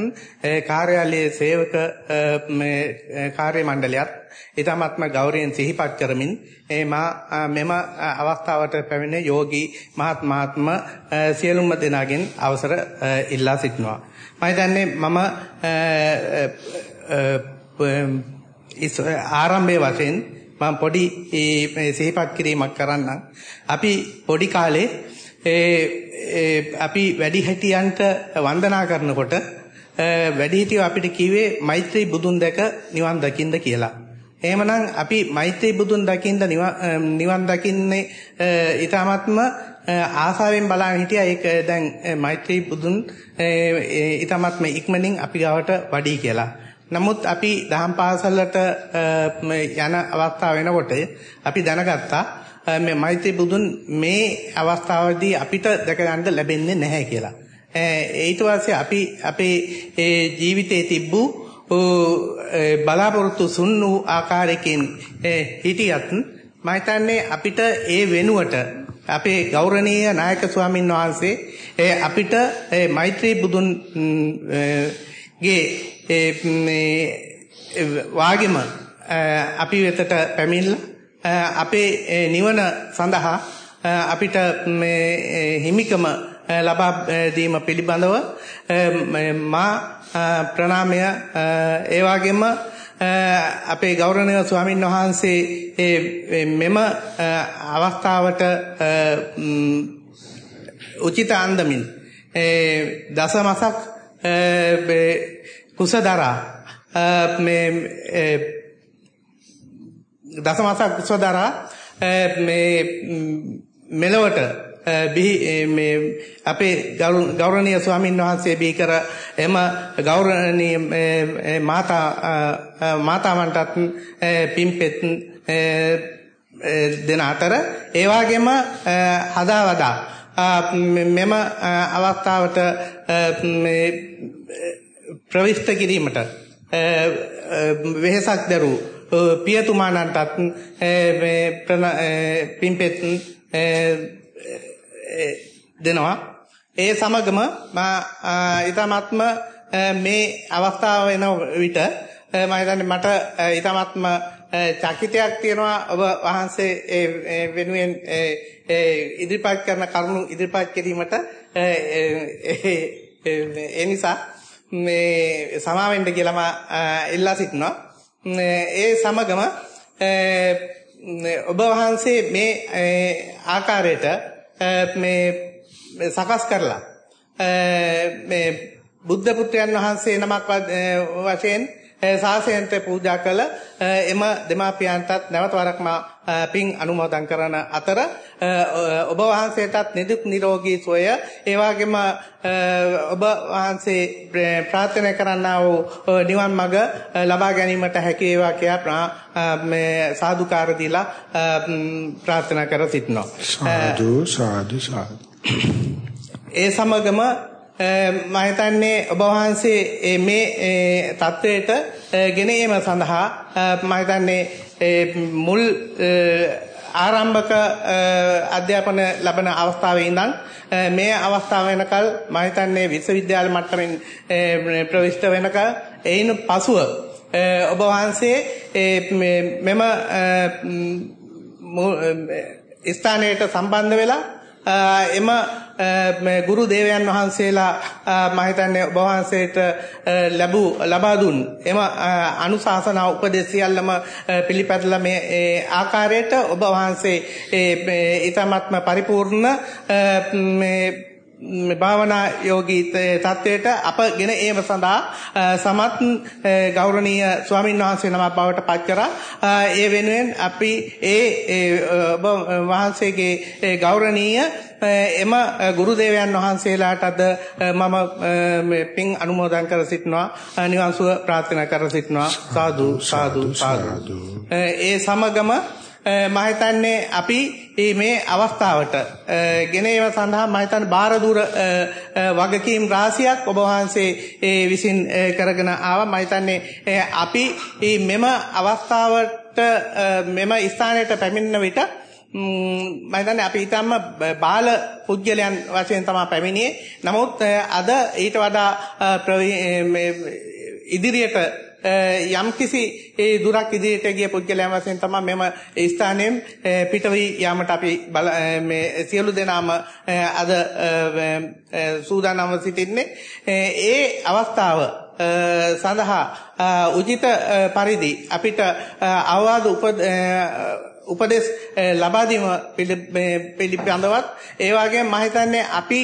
කාර්යාලයේ සේවක කාර්ය මණ්ඩලයත් ඊ타ත්ම ගෞරවයෙන් සිහිපත් කරමින් මා මෙම අවස්ථාවට පැමිණ යෝගී මහත් මහත්ම සියලුම දෙනාගෙන් අවසර ඉල්ලා සිටිනවා. මම හිතන්නේ මම ආරම්භයේ වශයෙන් මම පොඩි සිහිපත් කිරීමක් කරන්නම්. අපි පොඩි කාලේ අපි වැඩිහිටියන්ට වන්දනා කරනකොට වැඩිහිටියෝ අපිට කිව්වේ මෛත්‍රී බුදුන් දැක නිවන් දකින්න කියලා. එහෙමනම් අපි මෛත්‍රී බුදුන් දකින්න නිවන් දකින්නේ ඊටාත්ම ආසාවෙන් බලන් හිටියා ඒක දැන් මෛත්‍රී බුදුන් ඊටාත්ම ඉක්මනින් අපි ගාවට වඩී කියලා. නමුත් අපි දහම් පාසලට යන අවස්ථාව වෙනකොට අපි දැනගත්තා මේ මෛත්‍රී බුදුන් මේ අවස්ථාවේදී අපිට දැක ගන්න ලැබෙන්නේ නැහැ කියලා. ඊට පස්සේ අපි අපේ ජීවිතයේ තිබ්බු බලාපොරොත්තු සුන් වූ ආකාරයකින් හිටියත් මම හිතන්නේ අපිට ඒ වෙනුවට අපේ ගෞරවනීය නායක ස්වාමින් වහන්සේ අපිට මෛත්‍රී බුදුන් ගේ වාගෙම අපි වෙතට පැමිණලා අපේ නිවන සඳහා අපිට මේ හිමිකම ලබා දීම පිළිබඳව මා ප්‍රණාමය. ඒ වගේම අපේ ගෞරවනීය ස්වාමින් වහන්සේ මෙම අවස්ථාවට උචිත අන්දමින් දසමසක් කුසදරා මේ දසමසක් කුසදරා මේ මෙලවට බිහි මේ අපේ ගෞරවනීය ස්වාමින් වහන්සේ බිහි කර එම ගෞරවනීය මාතා මාතාවන්ටත් පිම්පෙත් දෙන අතර ඒ වගේම හදාවදා. මෙම අවස්ථාවට මේ ප්‍රවිෂ්ඨ කිරීමට වෙහසක් දරූ පියතුමාණන්ටත් මේ පිම්පෙත් දෙනවා. ඒ සමගම ඊටමත්ම මේ අවස්ථාව වෙන විට මම හිතන්නේ මට ඊටමත්ම චකිතයක් තියෙනවා ඔබ වහන්සේ වෙනුවෙන් ඉදිරිපත් කරන කරුණු ඉදිරිපත් කිරීමට ඒ නිසා මේ සමාවෙන්න කියලාම ඉල්ලා සිටිනවා. ඒ සමගම ඔබ වහන්සේ මේ ආකාරයට මේ සකස් කරලා මේ බුද්ධ පුත්‍රයන් වහන්සේ නමක් වශයෙන් සාසයන්ට පූජා කළ එම දෙමාපියන්ටත් නැවත වරක් මා පින් අනුමෝදන් කරන අතර ඔබ වහන්සේටත් නිදුක් නිරෝගී සුවය. ඒ වගේම ඔබ වහන්සේ ප්‍රාර්ථනා කරන්නා වූ නිවන් මඟ ලබා ගැනීමට හැකි වේවා කියලා මේ සාදුකාර දීලා ප්‍රාර්ථනා කර සිටිනවා. සාදු සාදු සාදු. ඒ සමගම මම හිතන්නේ ඔබ වහන්සේ මේ தത്വයට ගෙනීම සඳහා මම හිතන්නේ මුල් ආරම්භක අධ්‍යාපන ලබන අවස්ථාවේ ඉඳන් මේ අවස්ථාව වෙනකල් මම හිතන්නේ විශ්වවිද්‍යාල මට්ටමින් ප්‍රවිෂ්ඨ වෙනකල් එයින් පසුව ඔබ වහන්සේ මෙම ස්ථානයට සම්බන්ධ වෙලා එම ගුරු දේවයන් වහන්සේලා මම හිතන්නේ ඔබ වහන්සේට ලැබූ ලබා දුන්. එම අනුශාසනා උපදෙස් සියල්ලම පිළිපැදලා මේ ආකාරයට ඔබ වහන්සේ ඊටමත්ම පරිපූර්ණ මේ භාවනා යෝගී තත්වයට අපගෙන ඒම සඳහා සමත් ගෞරවනීය ස්වාමින් වහන්සේ නමක් බවට පත් කරා. ඒ වෙනුවෙන් අපි ඒ වහන්සේගේ ගෞරවනීය එම ගුරු දේවයන් වහන්සේලාටද මම පින් අනුමෝදන් කර සිටිනවා. නිවන් සුව ප්‍රාර්ථනා කර සිටිනවා. සාදු සාදු සාදු. ඒ සමගම මම හිතන්නේ අපි මේ අවස්ථාවට ගෙන ඒව සඳහා මම හිතන්නේ බාර දුර වගකීම් රාශියක් ඔබ වහන්සේ විසින් කරගෙන ආවා මම හිතන්නේ අපි මෙම අවස්ථාවට මෙම ස්ථානයට පැමිණෙන විට මම හිතන්නේ අපි ඊටම බාල පුජ්‍යලයන් වශයෙන් තමයි පැමිණියේ. නමුත් අද ඊට වඩා ඉදිරියට යම් කිසි ඒ දුරක් ඉදිරියට ගිය පුද්ගලයන් වශයෙන් තමයි මෙම ස්ථානයෙන් පිටවි යාමට අපි මේ සියලු දෙනාම අද සූදානම්ව සිටින්නේ. ඒ අවස්ථාව සඳහා උචිත පරිදි අපිට අවවාද උපදෙස් ලබා දීම පිළිබඳවත්. ඒ වගේම මම හිතන්නේ අපි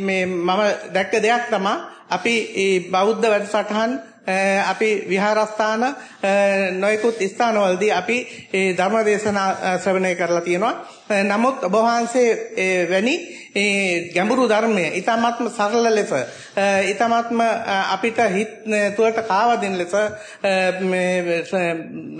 මේ මම දැක්ක දෙයක් තමයි අපි බෞද්ධ වැඩසටහන් අපි විහාරස්ථාන නොයෙකුත් ස්ථානවලදී අපි ධර්ම දේශනා ශ්‍රවණය කරලා තියෙනවා. නමුත් ඔබ වහන්සේ වැනි ගැඹුරු ධර්මය ඊ타ත්ම සරල ලෙස ඊ타ත්ම අපිට හිත තුළට කාවදින ලෙස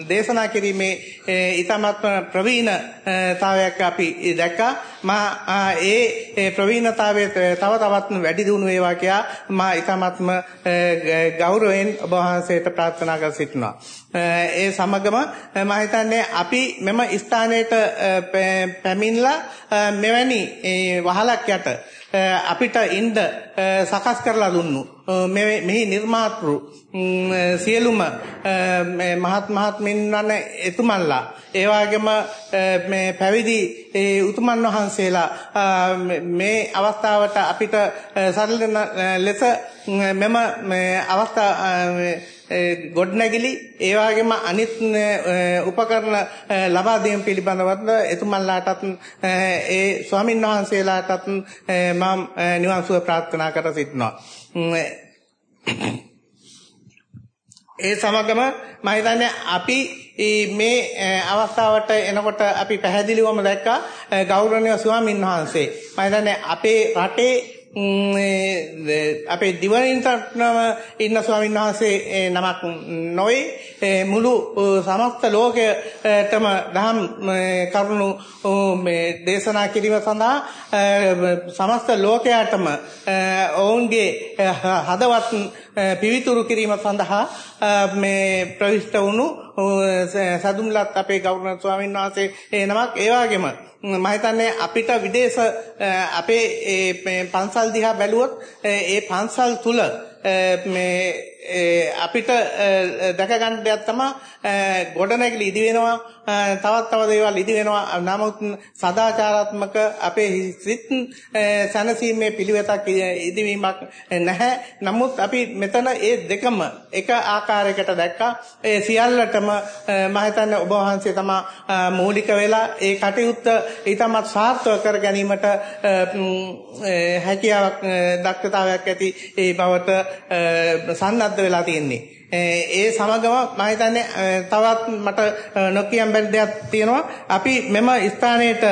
දේශනා කිරීමේ ඊ타ත්ම ප්‍රවීණතාවයක් අපි දැක්කා. මා ඒ ප්‍රවීණතාවය තව තවත් වැඩි දියුණු වේවා කියා මා ඊ타ත්ම ගෞරවයෙන් ඔබ වහන්සේට ප්‍රාර්ථනා කර සිටිනවා. ඒ සමගම මම හිතන්නේ අපි මෙම ස්ථානයට පැමිණලා මෙවැනි වහලක් යට අපිට ඉන්න සකස් කරලා දුන්නු. මෙහි නිර්මාතෘ සියලුම මහත් මහත්මින් වන එතුමන්ලා ඒ වගේම මේ පැවිදි උතුමන් වහන්සේලා මේ අවස්ථාවට අපිට සරල ලෙස මෙම අවස්ථා ගොඩනැගිලි ඒ වගේම අනිත් උපකරණ ලබා දීම පිළිබඳව එතුමන්ලාටත් ඒ ස්වාමින් වහන්සේලාටත් මම නිවන් සුව ප්‍රාර්ථනා කර සිටිනවා. ඒ සමගම මම හිතන්නේ අපි මේ අවස්ථාවට එනකොට අපි පැහැදිලිවම දැක්කා ගෞරවනීය ස්වාමින් වහන්සේ මම හිතන්නේ අපේ රටේ අපේ දිවයින්ටම ඉන්න ස්වාමීන් වහන්සේ නමක් නොවේ. මුළු සමස්ත ලෝකයටම දහම් කරුණු මේ දේශනා කිරීම සඳහා සමස්ත ලෝකයටම ඔවුන්ගේ හදවත් පිවිතුරු කිරීම සඳහා මේ ප්‍රවිෂ්ඨ වුණු සදුම්ලත් අපේ ගෞරවනීය ස්වාමීන් වහන්සේ. නමක් ඒ වගේම මම හිතන්නේ අපිට විදේශ අපේ මේ පන්සල් දිහා බැලුවොත් ඒ පන්සල් තුල මේ අපිට දැක ගන්න දෙයක් තමයි ගොඩනැගිලි ඉදි වෙනවා තවත් තව දේවල් ඉදි වෙනවා. නමුත් සදාචාරාත්මක අපේ සිත් සනසීමේ පිළිවෙතක් ඉදිවීමක් නැහැ. නමුත් අපි මෙතන ඒ දෙකම එක ආකාරයකට දැක්කා. ඒ සියල්ලටම මම හිතන්නේ ඔබ වහන්සේ තමයි මූලික වෙලා ඒ කටයුත්ත ඊටමත් සාර්ථක කර ගැනීමට හැකියාවක් දක්ෂතාවයක් ඇති ඒ බවට සන්නද්ධ වෙලා තියෙන්නේ. ඒ සමගම මම හිතන්නේ තවත් මට නොකියම් බැරි දෙයක් තියෙනවා. අපි මෙම ස්ථානයේට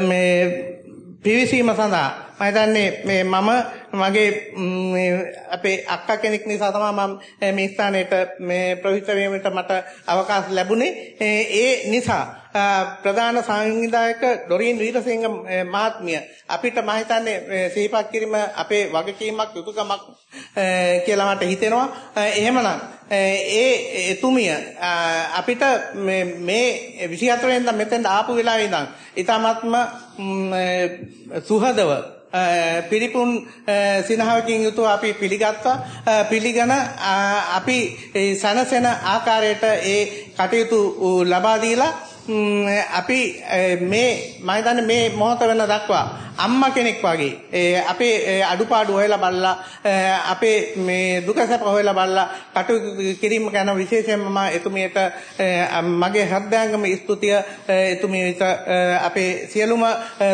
මේ පිවිසීම සඳහා මම හිතන්නේ මේ මම මගේ අපේ අක්කා කෙනෙක් නිසා තමයි මම මේ ස්ථානයට මේ ප්‍රවිෂ්ඨ වීමට මට අවකාශ ලැබුණේ. ඒ නිසා ප්‍රධාන සංවිධායක ඩොරින් වීරසිංහ මහත්මිය අපිට මම හිතන්නේ සිහිපත් කිරීම අපේ වගකීමක් යුතුයකමක් කියලා මට හිතෙනවා. එහෙමනම් ඒ එතුමිය අපිට මේ 24 වෙනිදා මෙතෙන් ආපු වෙලාවේ ඉඳන් ඊටමත්ම සුහදව පිරිපුන් සිනහවකින් යුතුව අපි පිළිගත්තා පිළිගෙන අපි සනසෙන ආකාරයට ඒ කටයුතු ලබා දීලා අපි මේ මම හිතන්නේ මේ මොහොත වෙන දක්වා අම්මා කෙනෙක් වගේ අපේ අඩුපාඩු හොයලා බලලා අපේ මේ දුක සැප හොයලා බලලා කටයුතු කිරීම ගැන විශේෂයෙන්ම මම එතුමියට මගේ හෘදයාංගම ස්තුතිය එතුමියට අපේ සියලුම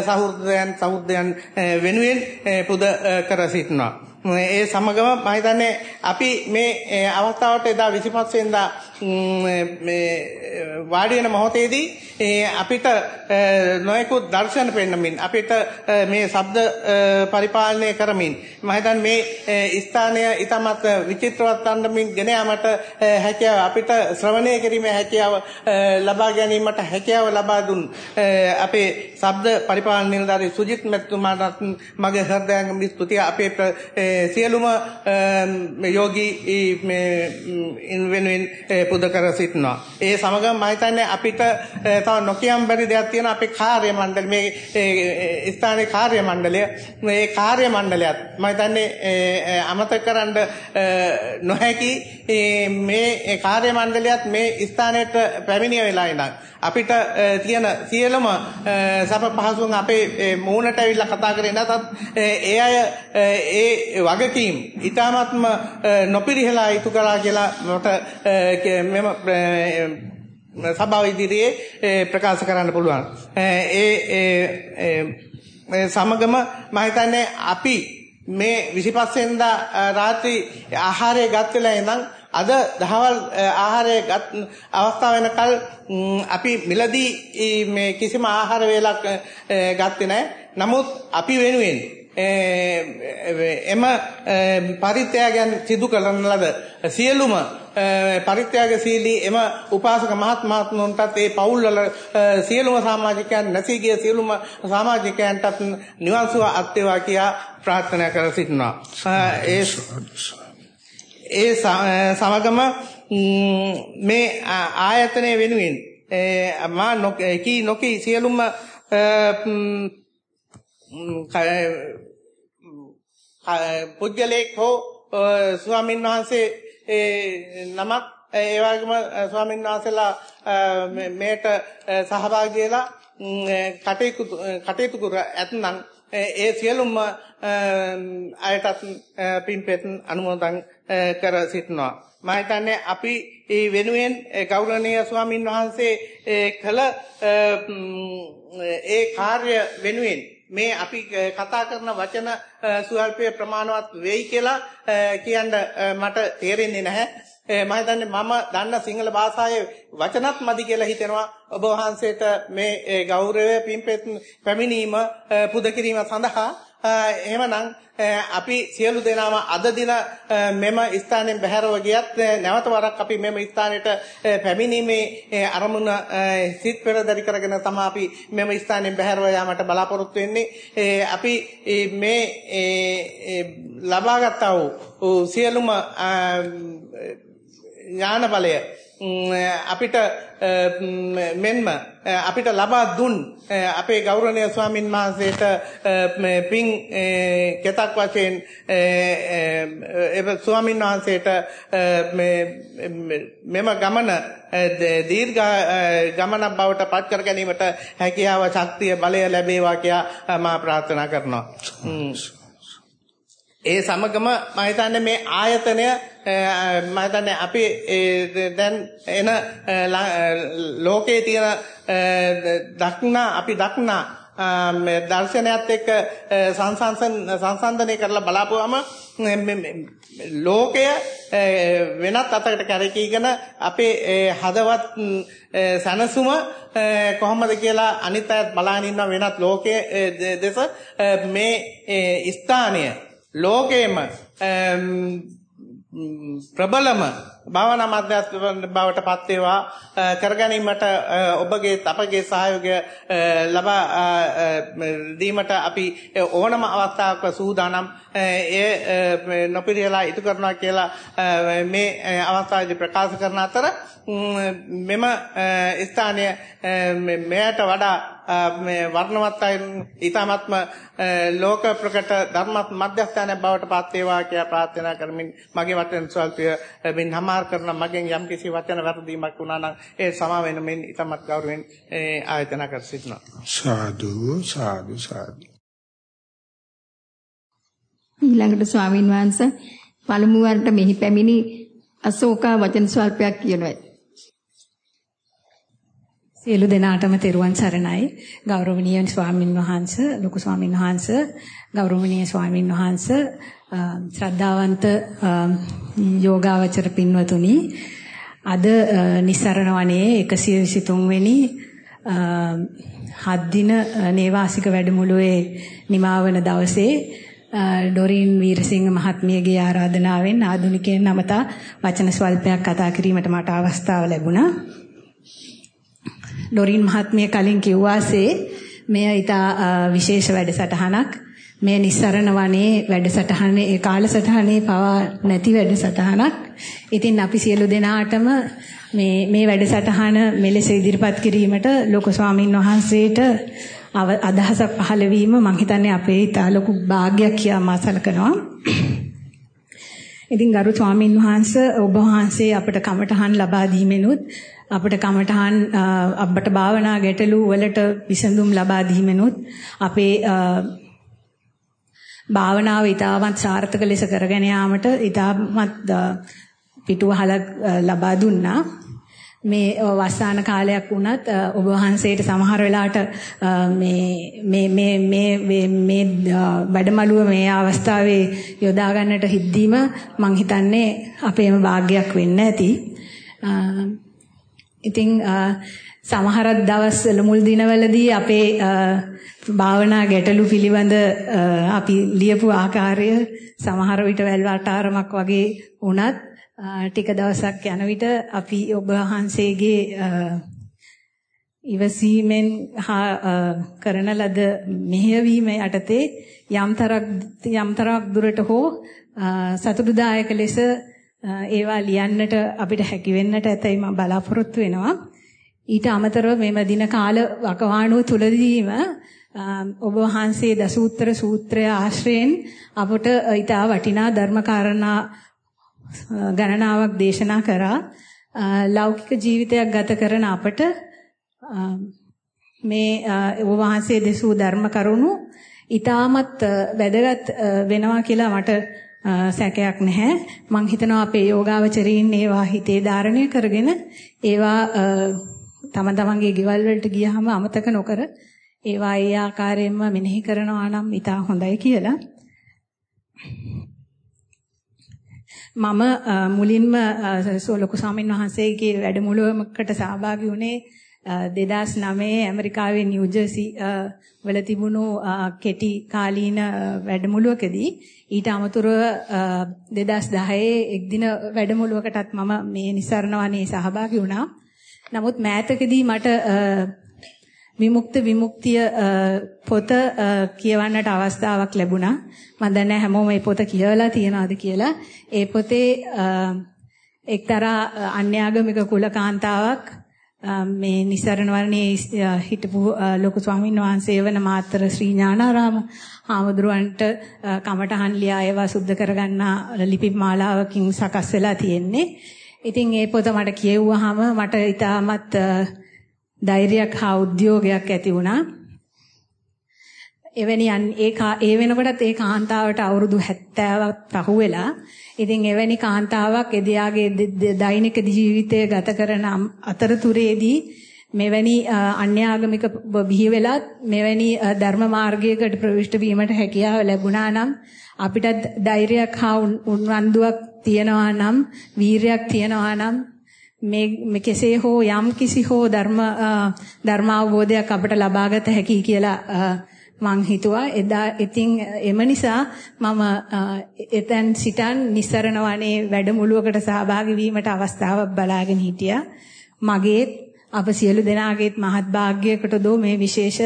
සහෘදයන් සහෘදයන් වෙනුවෙන් පුද කර සිටිනවා. ඒ සමගම මම හිතන්නේ අපි මේ අවස්ථාවට එදා 25 වෙනිදා මේ වාඩි වෙන මොහොතේදී අපිට නොයෙකුත් දර්ශන පෙන්නමින් අපිට මේ ශබ්ද පරිපාලනය කරමින් මම හිතන්නේ මේ ස්ථානය ඊටමත් විචිත්‍රවත් වන්නමින් ගෙන යාමට හැකියාව අපිට ශ්‍රවණය කිරීමේ හැකියාව ලබා ගැනීමට හැකියාව ලබා දුන් අපේ ශබ්ද පරිපාලන නිලධාරී සුජිත් මෙතුමාට මගේ හෘදයාංගම ස්තුතිය අපේ සියලුම යෝගී මේ වෙනුවෙන් පුද කර සිටිනවා. ඒ සමගම මම හිතන්නේ අපිට තව නොකියම් බැරි දෙයක් තියෙනවා අපේ කාර්ය මණ්ඩල මේ ස්ථානයේ කාර්ය මණ්ඩලය මේ කාර්ය මණ්ඩලයත් මම හිතන්නේ අමතක කරන්න නොහැකි මේ කාර්ය මණ්ඩලයත් මේ ස්ථානයට පැමිණිය වෙලා ඉඳන් අපිට තියෙන සියලුම සප පහසුන් අපේ මූණට ඇවිල්ලා කතා කරේ නැතත් ඒ අය ඒ වගකීම් ඊටාත්ම නොපිරිහෙලා ඉතු කරා කියලා මට මෙම සභාව ඉදිරියේ ප්‍රකාශ කරන්න පුළුවන්. ඒ සමගම මම හිතන්නේ අපි මේ 25 වෙනිදා රාත්‍රී ආහාරය ගත් වෙලා ඉඳන් අද දහවල් ආහාරය අවස්ථාව වෙනකල් අපි මිලදී මේ කිසිම ආහාර වේලක් ගත්තේ නැහැ. නමුත් අපි වෙනුවෙන් එම පරිත්‍යාගයන් සිදු කරන ලද සියලුම පරිත්‍යාගශීලී එම උපාසක මහත් මහත්මුන්ටත් ඒ පවුල් වල සියලුම සමාජිකයන් නැසී ගිය සියලුම සමාජිකයන්ටත් නිවන් සුව අත්වේවා කියා ප්‍රාර්ථනා කර සිටිනවා. ඒ ඒ සමගම මේ ආයතනය වෙනුවෙන් මා නොකී නොකී සියලුම පුජ්‍යලේක් හෝ ස්වාමින් වහන්සේ නමක් ඒ වගේම ස්වාමින් වහන්සේලා මේට සහභාගී වෙලා කටයුතු කටයුතු කර ඇතනම් ඒ සියලුම අයටත් පින්පෙත් අනුමෝදන් කර සිටිනවා. මම හිතන්නේ අපි ඒ වෙනුවෙන් ගෞරවනීය ස්වාමින් වහන්සේ කළ ඒ කාර්ය වෙනුවෙන් මේ අපි කතා කරන වචන සුවල්පයේ ප්‍රමාණවත් වෙයි කියලා කියන්න මට තේරෙන්නේ නැහැ. මම හිතන්නේ මම දන්න සිංහල භාෂාවේ වචනත් මදි කියලා හිතෙනවා ඔබ වහන්සේට මේ ගෞරවය පින්පෙත් පැමිණීම පුද කිරීම සඳහා එහෙමනම් අපි සියලු දෙනාම අද දින මෙම ස්ථානයෙන් බැහැරව ගියත් නැවත වරක් අපි මෙම ස්ථානෙට පැමිණීමේ අරමුණ සිත් පෙරදරි කරගෙන තමයි අපි මෙම ස්ථානයෙන් බැහැරව යාමට බලාපොරොත්තු වෙන්නේ. අපි මේ ලබාගත් වූ සියලුම ඥාන බලය අපිට මෙන්ම අපිට ලබා දුන් අපේ ගෞරවනීය ස්වාමින් වහන්සේට පින් කෙතක් වශයෙන් ඒ ස්වාමින් වහන්සේට මෙම ගමන දීර්ඝ ගමනක් බවට පත් කර ගැනීමට හැකියාව ශක්තිය බලය ලැබේවා කියලා මා ප්‍රාර්ථනා කරනවා. ඒ සමගම මම හිතන්නේ මේ ආයතනය මම හිතන්නේ අපි දැන් එන ලෝකයේ තියෙන දක්නා අපි දක්නා මේ දර්ශනයත් එක්ක සංසංසන් සංසන්දනය කරලා බලාපුවම ලෝකය වෙනත් අතකට කැරකීගෙන අපේ හදවත් සනසුම කොහොමද කියලා අනිත් අයත් බලාගෙන ඉන්න වෙනත් ලෝකයේ දෙස මේ ස්ථානය. ලෝකේම ප්‍රබලම භාවනා මධ්‍යස්ථ බවට පත් වේවා. කරගැනීමට ඔබගේ අපගේ සහයෝගය ලබා දීමට අපි ඕනම අවස්ථාවක සූදානම්. ඒ නොපිරියලා ඉටු කරනවා කියලා මේ අවස්ථාවේදී ප්‍රකාශ කරන අතර මෙම ස්ථානය මෙයට වඩා මේ වර්ණවත් අයින් ඊ타මත්ම ලෝක ප්‍රකට ධර්මත් මධ්‍යස්ථානයක් බවට පත් වේවා කියලා ප්‍රාර්ථනා කරමින් මගේ වචන ස්වල්පය මින් හමාර කරන මගෙන් යම් කිසි වචන වැරදීමක් වුණා නම් ඒ සමා වෙන මෙන් ඊ타මත් ගෞරවයෙන් ආයතන කර සිටිනවා. සාදු සාදු සාදු. ඊළඟට ස්වාමින් වහන්සේ පළමු වරට මෙහි පැමිණි අශෝකා වචන ස්වල්පයක් කියනවා සියලු දෙනාටම තෙරුවන් සරණයි ගෞරවනීය ස්වාමින් වහන්සේ ලොකු ස්වාමින් වහන්සේ ගෞරවනීය ස්වාමින් වහන්සේ ශ්‍රද්ධාවන්ත යෝගාවචර පින්වතුනි අද නිස්සරණ වනයේ 123 වෙනි හත් දින නේවාසික වැඩමුළුවේ නිමාවන දවසේ ඩොරින් වීරසිංහ මහත්මියගේ ආරාධනාවෙන් ආදුනිකයන් නමතා වචන ස්වල්පයක් කතා කිරීමට මට අවස්ථාව ලැබුණා. ඩොරින් මහත්මිය කලින් කිව්වාසේ මෙය ඊට විශේෂ වැඩසටහනක්. මේ නිස්සරණ වනේ වැඩසටහනේ ඒ කාලසටහනේ පවා නැති වැඩසටහනක්. ඉතින් අපි සියලු දෙනාටම මේ මේ වැඩසටහන මෙලෙස ඉදිරිපත් කිරීමට ලොකු ස්වාමින් වහන්සේට අදහසක් පහළ වීම මම හිතන්නේ අපේ ඉතා ලොකු භාග්යක් කියලා මා සලකනවා. ඉතින් ගරු ස්වාමින් වහන්සේ ඔබ වහන්සේ අපට කමඨහන් ලබා දීමෙනුත් අපට කමඨහන් අපට භාවනා ගැටලු වලට විසඳුම් ලබා දීමෙනුත් අපේ භාවනාව ඊටමත් සාර්ථක ලෙස කරගෙන යාමට ඊටමත් පිටුවහලක් ලබා දුන්නා. මේ වස්සාන කාලයක් වුණත් ඔබ වහන්සේට සමහර වෙලාවට මේ මේ මේ මේ මේ වැඩමළුව මේ අවස්ථාවේ යොදා ගන්නට හිද්දීම මං හිතන්නේ අපේම වාග්යක් වෙන්න ඇති. ඉතින් සමහර දවස්වල මුල් දිනවලදී අපේ භාවනා ගැටලු පිළිබඳ අපි ලියපු ආකාරය සමහර විට වැල් වටාරමක් වගේ වුණත් ටික දවසක් යන විට අපි ඔබ වහන්සේගේ ඉවසීමෙන් කරන ලද මෙහෙයවීම යටතේ යම්තරක් යම්තරක් දුරට හෝ සතුටුදායක ලෙස ඒවා ලියන්නට අපිට හැකි වෙන්නට ඇතයි මම බලාපොරොත්තු වෙනවා. ඊට අමතරව මෙම දින කාල වකවානුව තුලදීම ඔබ වහන්සේ දසූත්‍ර සූත්‍රය ආශ්‍රයෙන් අපට ඊටා වටිනා ධර්මකාරණා ගණනාවක් දේශනා කරා ලෞකික ජීවිතයක් ගත කරන අපට මේ ඔබ වහන්සේ දෙසූ ධර්ම කරුණු ඊටමත් වැදගත් වෙනවා කියලා මට සැකයක් නැහැ. මම හිතනවා අපේ යෝගාවචරීන් ඒවා හිතේ ධාරණය කරගෙන ඒවා තම තමන්ගේ ගෙවල් වලට ගියාම අමතක නොකර ඒවා ඒ ආකාරයෙන්ම මෙනෙහි කරනවා නම් ඉතා හොඳයි කියලා. මම මුලින්ම ලොකු ස්වාමීන් වහන්සේගේ වැඩමුළුවකට සහභාගී වුණේ 2009 ඇමරිකාවේ නිව්ජර්සි වල තිබුණු කෙටි කාලීන වැඩමුළුවකදී ඊට අමතරව 2010 එක් දින වැඩමුළුවකටත් මම මේ නිසරණ වනේ සහභාගී වුණා. නමුත් මෑතකදී මට විමුක්ත විමුක්තිය පොත කියවන්නට අවස්ථාවක් ලැබුණා. මම දන්නේ හැමෝම මේ පොත කියවලා තියනවාද කියලා. ඒ පොතේ එක්තරා අන්‍යාගමික කුලකාන්තාවක් මේ නිසරණ වර්ණයේ හිටපු ලොකු ස්වාමීන් වහන්සේ වන මාතර ශ්‍රී ඥානාරාම හාමුදුරුවන්ට කමටහන් ලියා ඒවා සුද්ධ කරගන්නා ලිපි මාලාවකින් සකස් වෙලා තියෙන්නේ. ඉතින් ඒ පොත මට කියවුවාම මට ඊටමත් ධෛර්යයක් හා උද්‍යෝගයක් ඇති වුණා. එවැනි ඒ ඒ වෙනකොටත් ඒ කාන්තාවට අවුරුදු 70ක් පහුවෙලා ඉතින් එවැනි කාන්තාවක් එදියාගේ දෛනික ජීවිතය ගත කරන අතරතුරේදී මෙවැනි අන්‍යාගමික බිහි වෙලත් මෙවැනි ධර්ම මාර්ගයකට ප්‍රවිෂ්ඨ වීමට හැකියාව ලැබුණා නම් අපිට ධෛර්යයක් හා උන්වන්දුවක් තියනවා නම් වීරයක් තියනවා නම් මේ කෙසේ හෝ යම් කිසි හෝ ධර්ම ධර්මාවබෝධයක් අපට ලබාගත හැකි කියලා මං හිතුවා එදා ඉතින් එම නිසා මම එතෙන් සිටන් නිස්සරණ වනේ වැඩමුළුවකට සහභාගී වීමට අවස්ථාවක් බලාගෙන හිටියා. මගේත් අප සියලු දෙනාගේත් මහත් වාග්යයකට දෝ මේ විශේෂ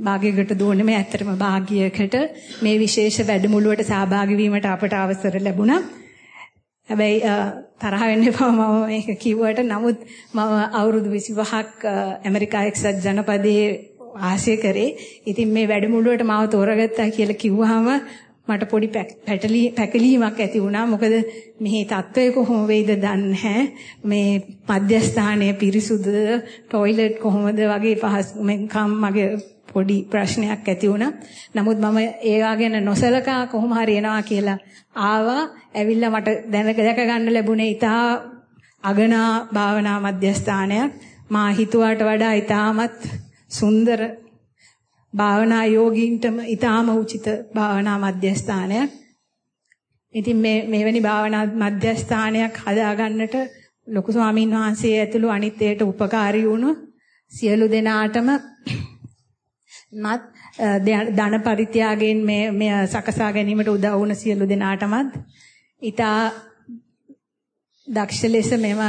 භාගයකට දෝනේ මේ ඇත්තටම භාග්යයකට මේ විශේෂ වැඩමුළුවට සහභාගී වීමට අපට අවසර ලැබුණා. හැබැයි තරහ වෙන්න එපා මම මේක කිව්වට නමුත් මම අවුරුදු 25ක් ඇමරිකා එක්සත් ජනපදයේ ආශය කරේ. ඉතින් මේ වැඩමුළුවට මාව තෝරගත්තා කියලා කිව්වහම මට පොඩි පැටලි පැකලීමක් ඇති වුණා. මොකද මෙහි තත්වය කොහොම වෙයිද දන්නේ මේ මධ්‍යස්ථානයේ පිරිසුදුද, টয়ලට් කොහොමද වගේ පහසුකම් මගේ පොඩි ප්‍රශ්නයක් ඇති වුණා. නමුත් මම ඒවා ගැන නොසලකා කොහොම හරි එනවා කියලා ආවා. ඇවිල්ලා මට දැනක දැක ගන්න ලැබුණේ ඊටා අගනා භාවනා මධ්‍යස්ථානයක්. මා හිතුවාට වඩා ඊටාමත් සුන්දර භාවනා යෝගීන්ටම ඊටාම උචිත භාවනා මධ්‍යස්ථානයක්. ඉතින් මේ මෙවැනි භාවනා මධ්‍යස්ථානයක් හදාගන්නට ලොකු ස්වාමීන් වහන්සේ ඇතුළු අනිත්‍යයට උපකාරී වුණු සියලු දෙනාටම මත් ධන පරිත්‍යාගයෙන් මේ මේ සකසා ගැනීමට උදව් වුණ සියලු දෙනාටමත් ඊටා දක්ෂ ලෙස මෙම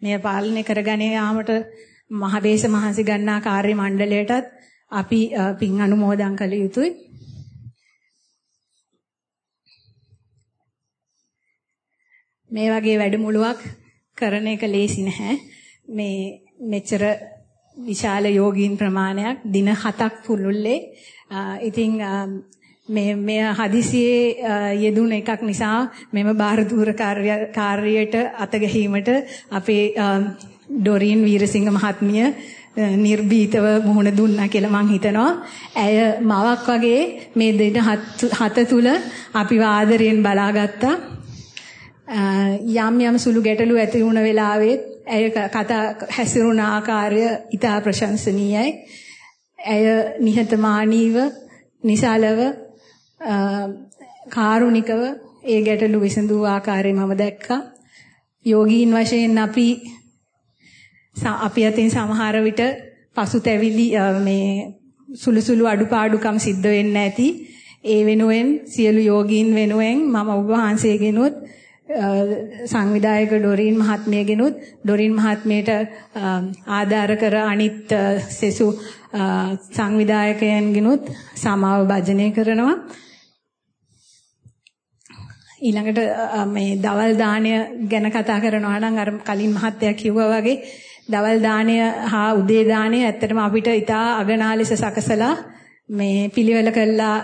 මේ පාලනය කරගෙන යාමට මහවේශ මහසි ගන්නා කාර්ය මණ්ඩලයටත් අපි පින් අනුමෝදන් කළ යුතුයි. මේ වගේ වැඩමුළුවක් කරන එක ලේසි නැහැ. මේ මෙච්චර විශාල යෝගීන් ප්‍රමාණයක් දින 7ක් පුළුල්ලේ. ඉතින් මේ මේ හදිසියේ යෙදුන එකක් නිසා මෙම බාහිර දූර කාර්යයට අත ගැහිීමට අපේ ඩොරින් වීරසිංහ මහත්මිය නිර්භීතව මුහුණ දුන්නා කියලා මං හිතනවා. ඇය මවක් වගේ මේ දෙන හත තුල අපිව ආදරයෙන් බලාගත්තා. යම් යම් සුළු ගැටලු ඇති වුණ වෙලාවෙත් ඇය කතා හැසිරුණ ආකාරය ඉතා ප්‍රශංසනීයයි. ඇය නිහතමානීව, නිසලව, කාරුණිකව ඒ ගැටලු විසඳූ ආකාරය මම දැක්කා. යෝගීන් වශයෙන් අපි අපි අතින් සමහර විට පසුතැවිලි මේ සුළු සුළු අඩුපාඩුකම් සිද්ධ වෙන්න ඇති. ඒ වෙනුවෙන් සියලු යෝගීන් වෙනුවෙන් මම ඔබ වහන්සේගෙනුත් සංවිධායක ඩොරින් මහත්මියගෙනුත් ඩොරින් මහත්මියට ආධාර කර අනිත් සෙසු සංවිධායකයන්ගෙනුත් සමාව භජනය කරනවා. ඊළඟට මේ දවල් දාණය ගැන කතා කරනවා නම් අර කලින් මහත්තයා කිව්වා වගේ දවල් දාණය හා උදේ දාණය ඇත්තටම අපිට ඊටා අගනා ලෙස සකසලා මේ පිළිවෙල කළා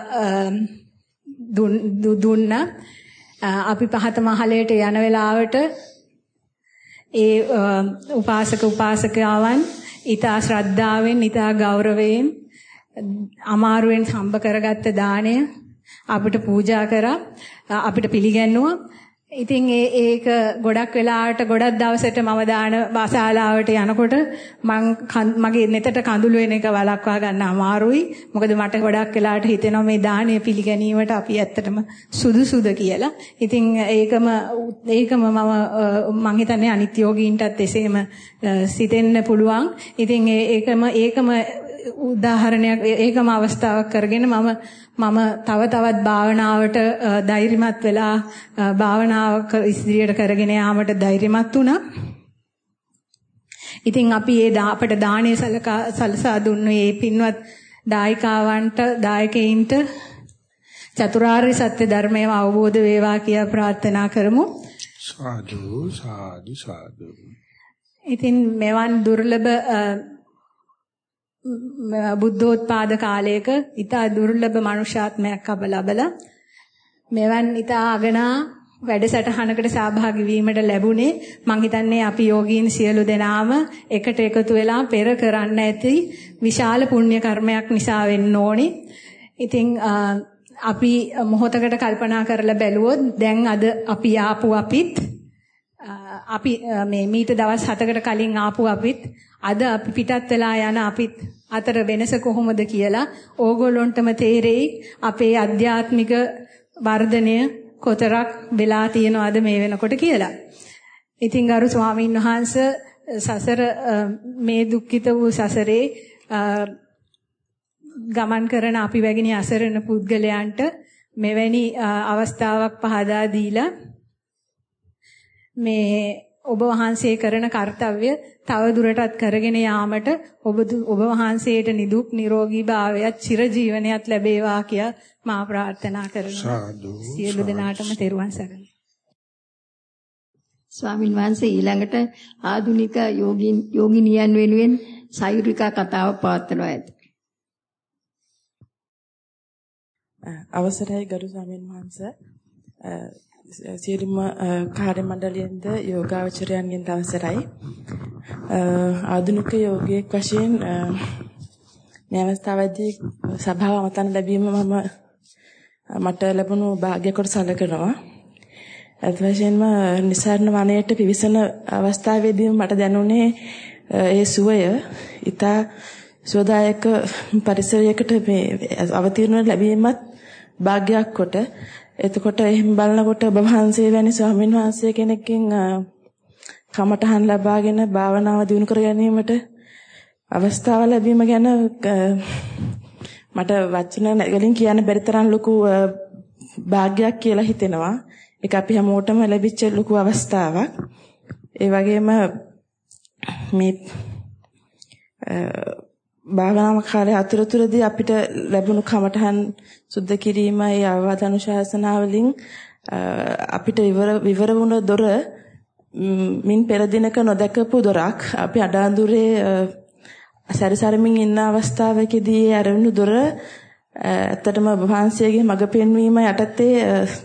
දුන්න. අපි පහත මහලයට යන වෙලාවට ඒ උපාසක උපාසකාවන් ඊටා ශ්‍රද්ධාවෙන් ඊටා ගෞරවයෙන් අමාරුවෙන් හම්බ කරගත්ත දාණය අපිට පූජා කරා. අපිට පිළිගැන්නුවා. ඉතින් ඒ ඒක ගොඩක් වෙලාවට ගොඩක් දවසට මම දාන වාසාලාවට යනකොට මං මගේ නෙතට කඳුළු වෙන එක වළක්වා ගන්න අමාරුයි. මොකද මට ගොඩක් වෙලාවට හිතෙනවා මේ දානය පිළිගැනීමට අපි ඇත්තටම සුදුසුද කියලා. ඉතින් ඒකම ඒකම මම මං හිතන්නේ අනිත් යෝගීන්ටත් එසේම සිතෙන්න පුළුවන්. ඉතින් ඒකම ඒකම උදාහරණයක් ඒකම අවස්ථාවක් කරගෙන මම මම තව තවත් භාවනාවට ධෛර්යමත් වෙලා භාවනාව ඉදිරියට කරගෙන යාමට ධෛර්යමත් වුණා. ඉතින් අපි ඒ අපට දාණය සලකා සලසා දුන්නු මේ පින්වත් දායකාවන්ට දායකයින්ට චතුරාර්ය සත්‍ය ධර්මයම අවබෝධ වේවා කියලා ප්‍රාර්ථනා කරමු. සාදු සාදු සාදු. ඉතින් මෙවන් දුර්ලභ බුද්ධෝත්පාද කාලයක ඊටා දුර්ලභ මනුෂ්‍යාත්මයක් අප ලබලා මෙවන් ඊටා අගනා වැඩසටහනකට සහභාගී වීමට ලැබුණේ මං හිතන්නේ අපි යෝගීන් සියලු දෙනාම එකට එකතු වෙලා පෙර කරන්න ඇති විශාල පුණ්‍ය කර්මයක් නිසා වෙන්න ඕනි. ඉතින් අපි මොහොතකට කල්පනා කරලා බැලුවොත් දැන් අද අපි ආපු අපිත් අපි මේ මීට දවස් 7කට කලින් ආපු අපිත් අද අපි පිටත් වෙලා යන අපිත් අතර වෙනස කොහොමද කියලා ඕගොල්ලොන්ටම තේරෙයි අපේ අධ්‍යාත්මික වර්ධනය කොතරක් වෙලා තියෙනවද මේ වෙනකොට කියලා. ඉතින් ගරු ස්වාමීන් වහන්සේ සසර මේ දුක්ඛිත වූ සසරේ ගමන් කරන අපි වැගිනි අසරණ පුද්ගලයන්ට මෙවැනි අවස්ථාවක් පහදා දීලා මේ ඔබ වහන්සේ කරන කාර්යය තව දුරටත් කරගෙන යාමට ඔබ ඔබ වහන්සේට නිදුක් නිරෝගී භාවයත් චිර ජීවනයත් ලැබේවා කියා මා ප්‍රාර්ථනා කරනවා. සියලු දෙනාටම තෙරුවන් සරණයි. ස්වාමින් වහන්සේ ඊළඟට ආදුනික යෝගින් යෝගිනියන් වෙනුවෙන් සයුරිකා කතාව පවත්වනවා ඇත. අවසරයි ගරු ස්වාමීන් වහන්සේ සියලුම කාර්ය මණ්ඩලයෙන්ද යෝගාවචරයන්ගෙන් අවසරයි. ආධුනික යෝගියෙක් වශයෙන් මේ අවස්ථාවේදී සභාව මතන ලැබීම මම මට ලැබුණු වාග්යකට සැලකනවා. අත් වශයෙන්ම නිසරණ වනයේට පිවිසෙන අවස්ථාවේදී මට දැනුනේ ඒ සුවය ඊතා සෝදායක පරිසරයකට මේ අවතීර්ණ ලැබීමත් වාග්යක් කොට එතකොට එහෙම බලනකොට ඔබ වහන්සේ වැනි ස්වාමීන් වහන්සේ කෙනෙක්ගෙන් කමඨහන් ලබාගෙන භාවනාව දියුණු කර ගැනීමට අවස්ථාව ලැබීම ගැන මට වචන වලින් කියන්න බැරි තරම් ලොකු භාග්යක් කියලා හිතෙනවා. ඒක අපි හැමෝටම ලැබිච්ච ලොකු අවස්ථාවක්. ඒ වගේම මේ භාවනාව කාලේ අතුරුතුරදී අපිට ලැබුණු කමඨහන් සුද්ධ කිරීමයි අවවාද අනුශාසනා වලින් අපිට විවර විවර වුණ දොර මින් පෙර දිනක නොදකපු දොරක් අපි අඩාඳුරේ සැරිසරමින් ඉන්න අවස්ථාවකදී අරමුණු දොර ඇත්තටම වහන්සේගේ මඟ පෙන්වීම යටතේ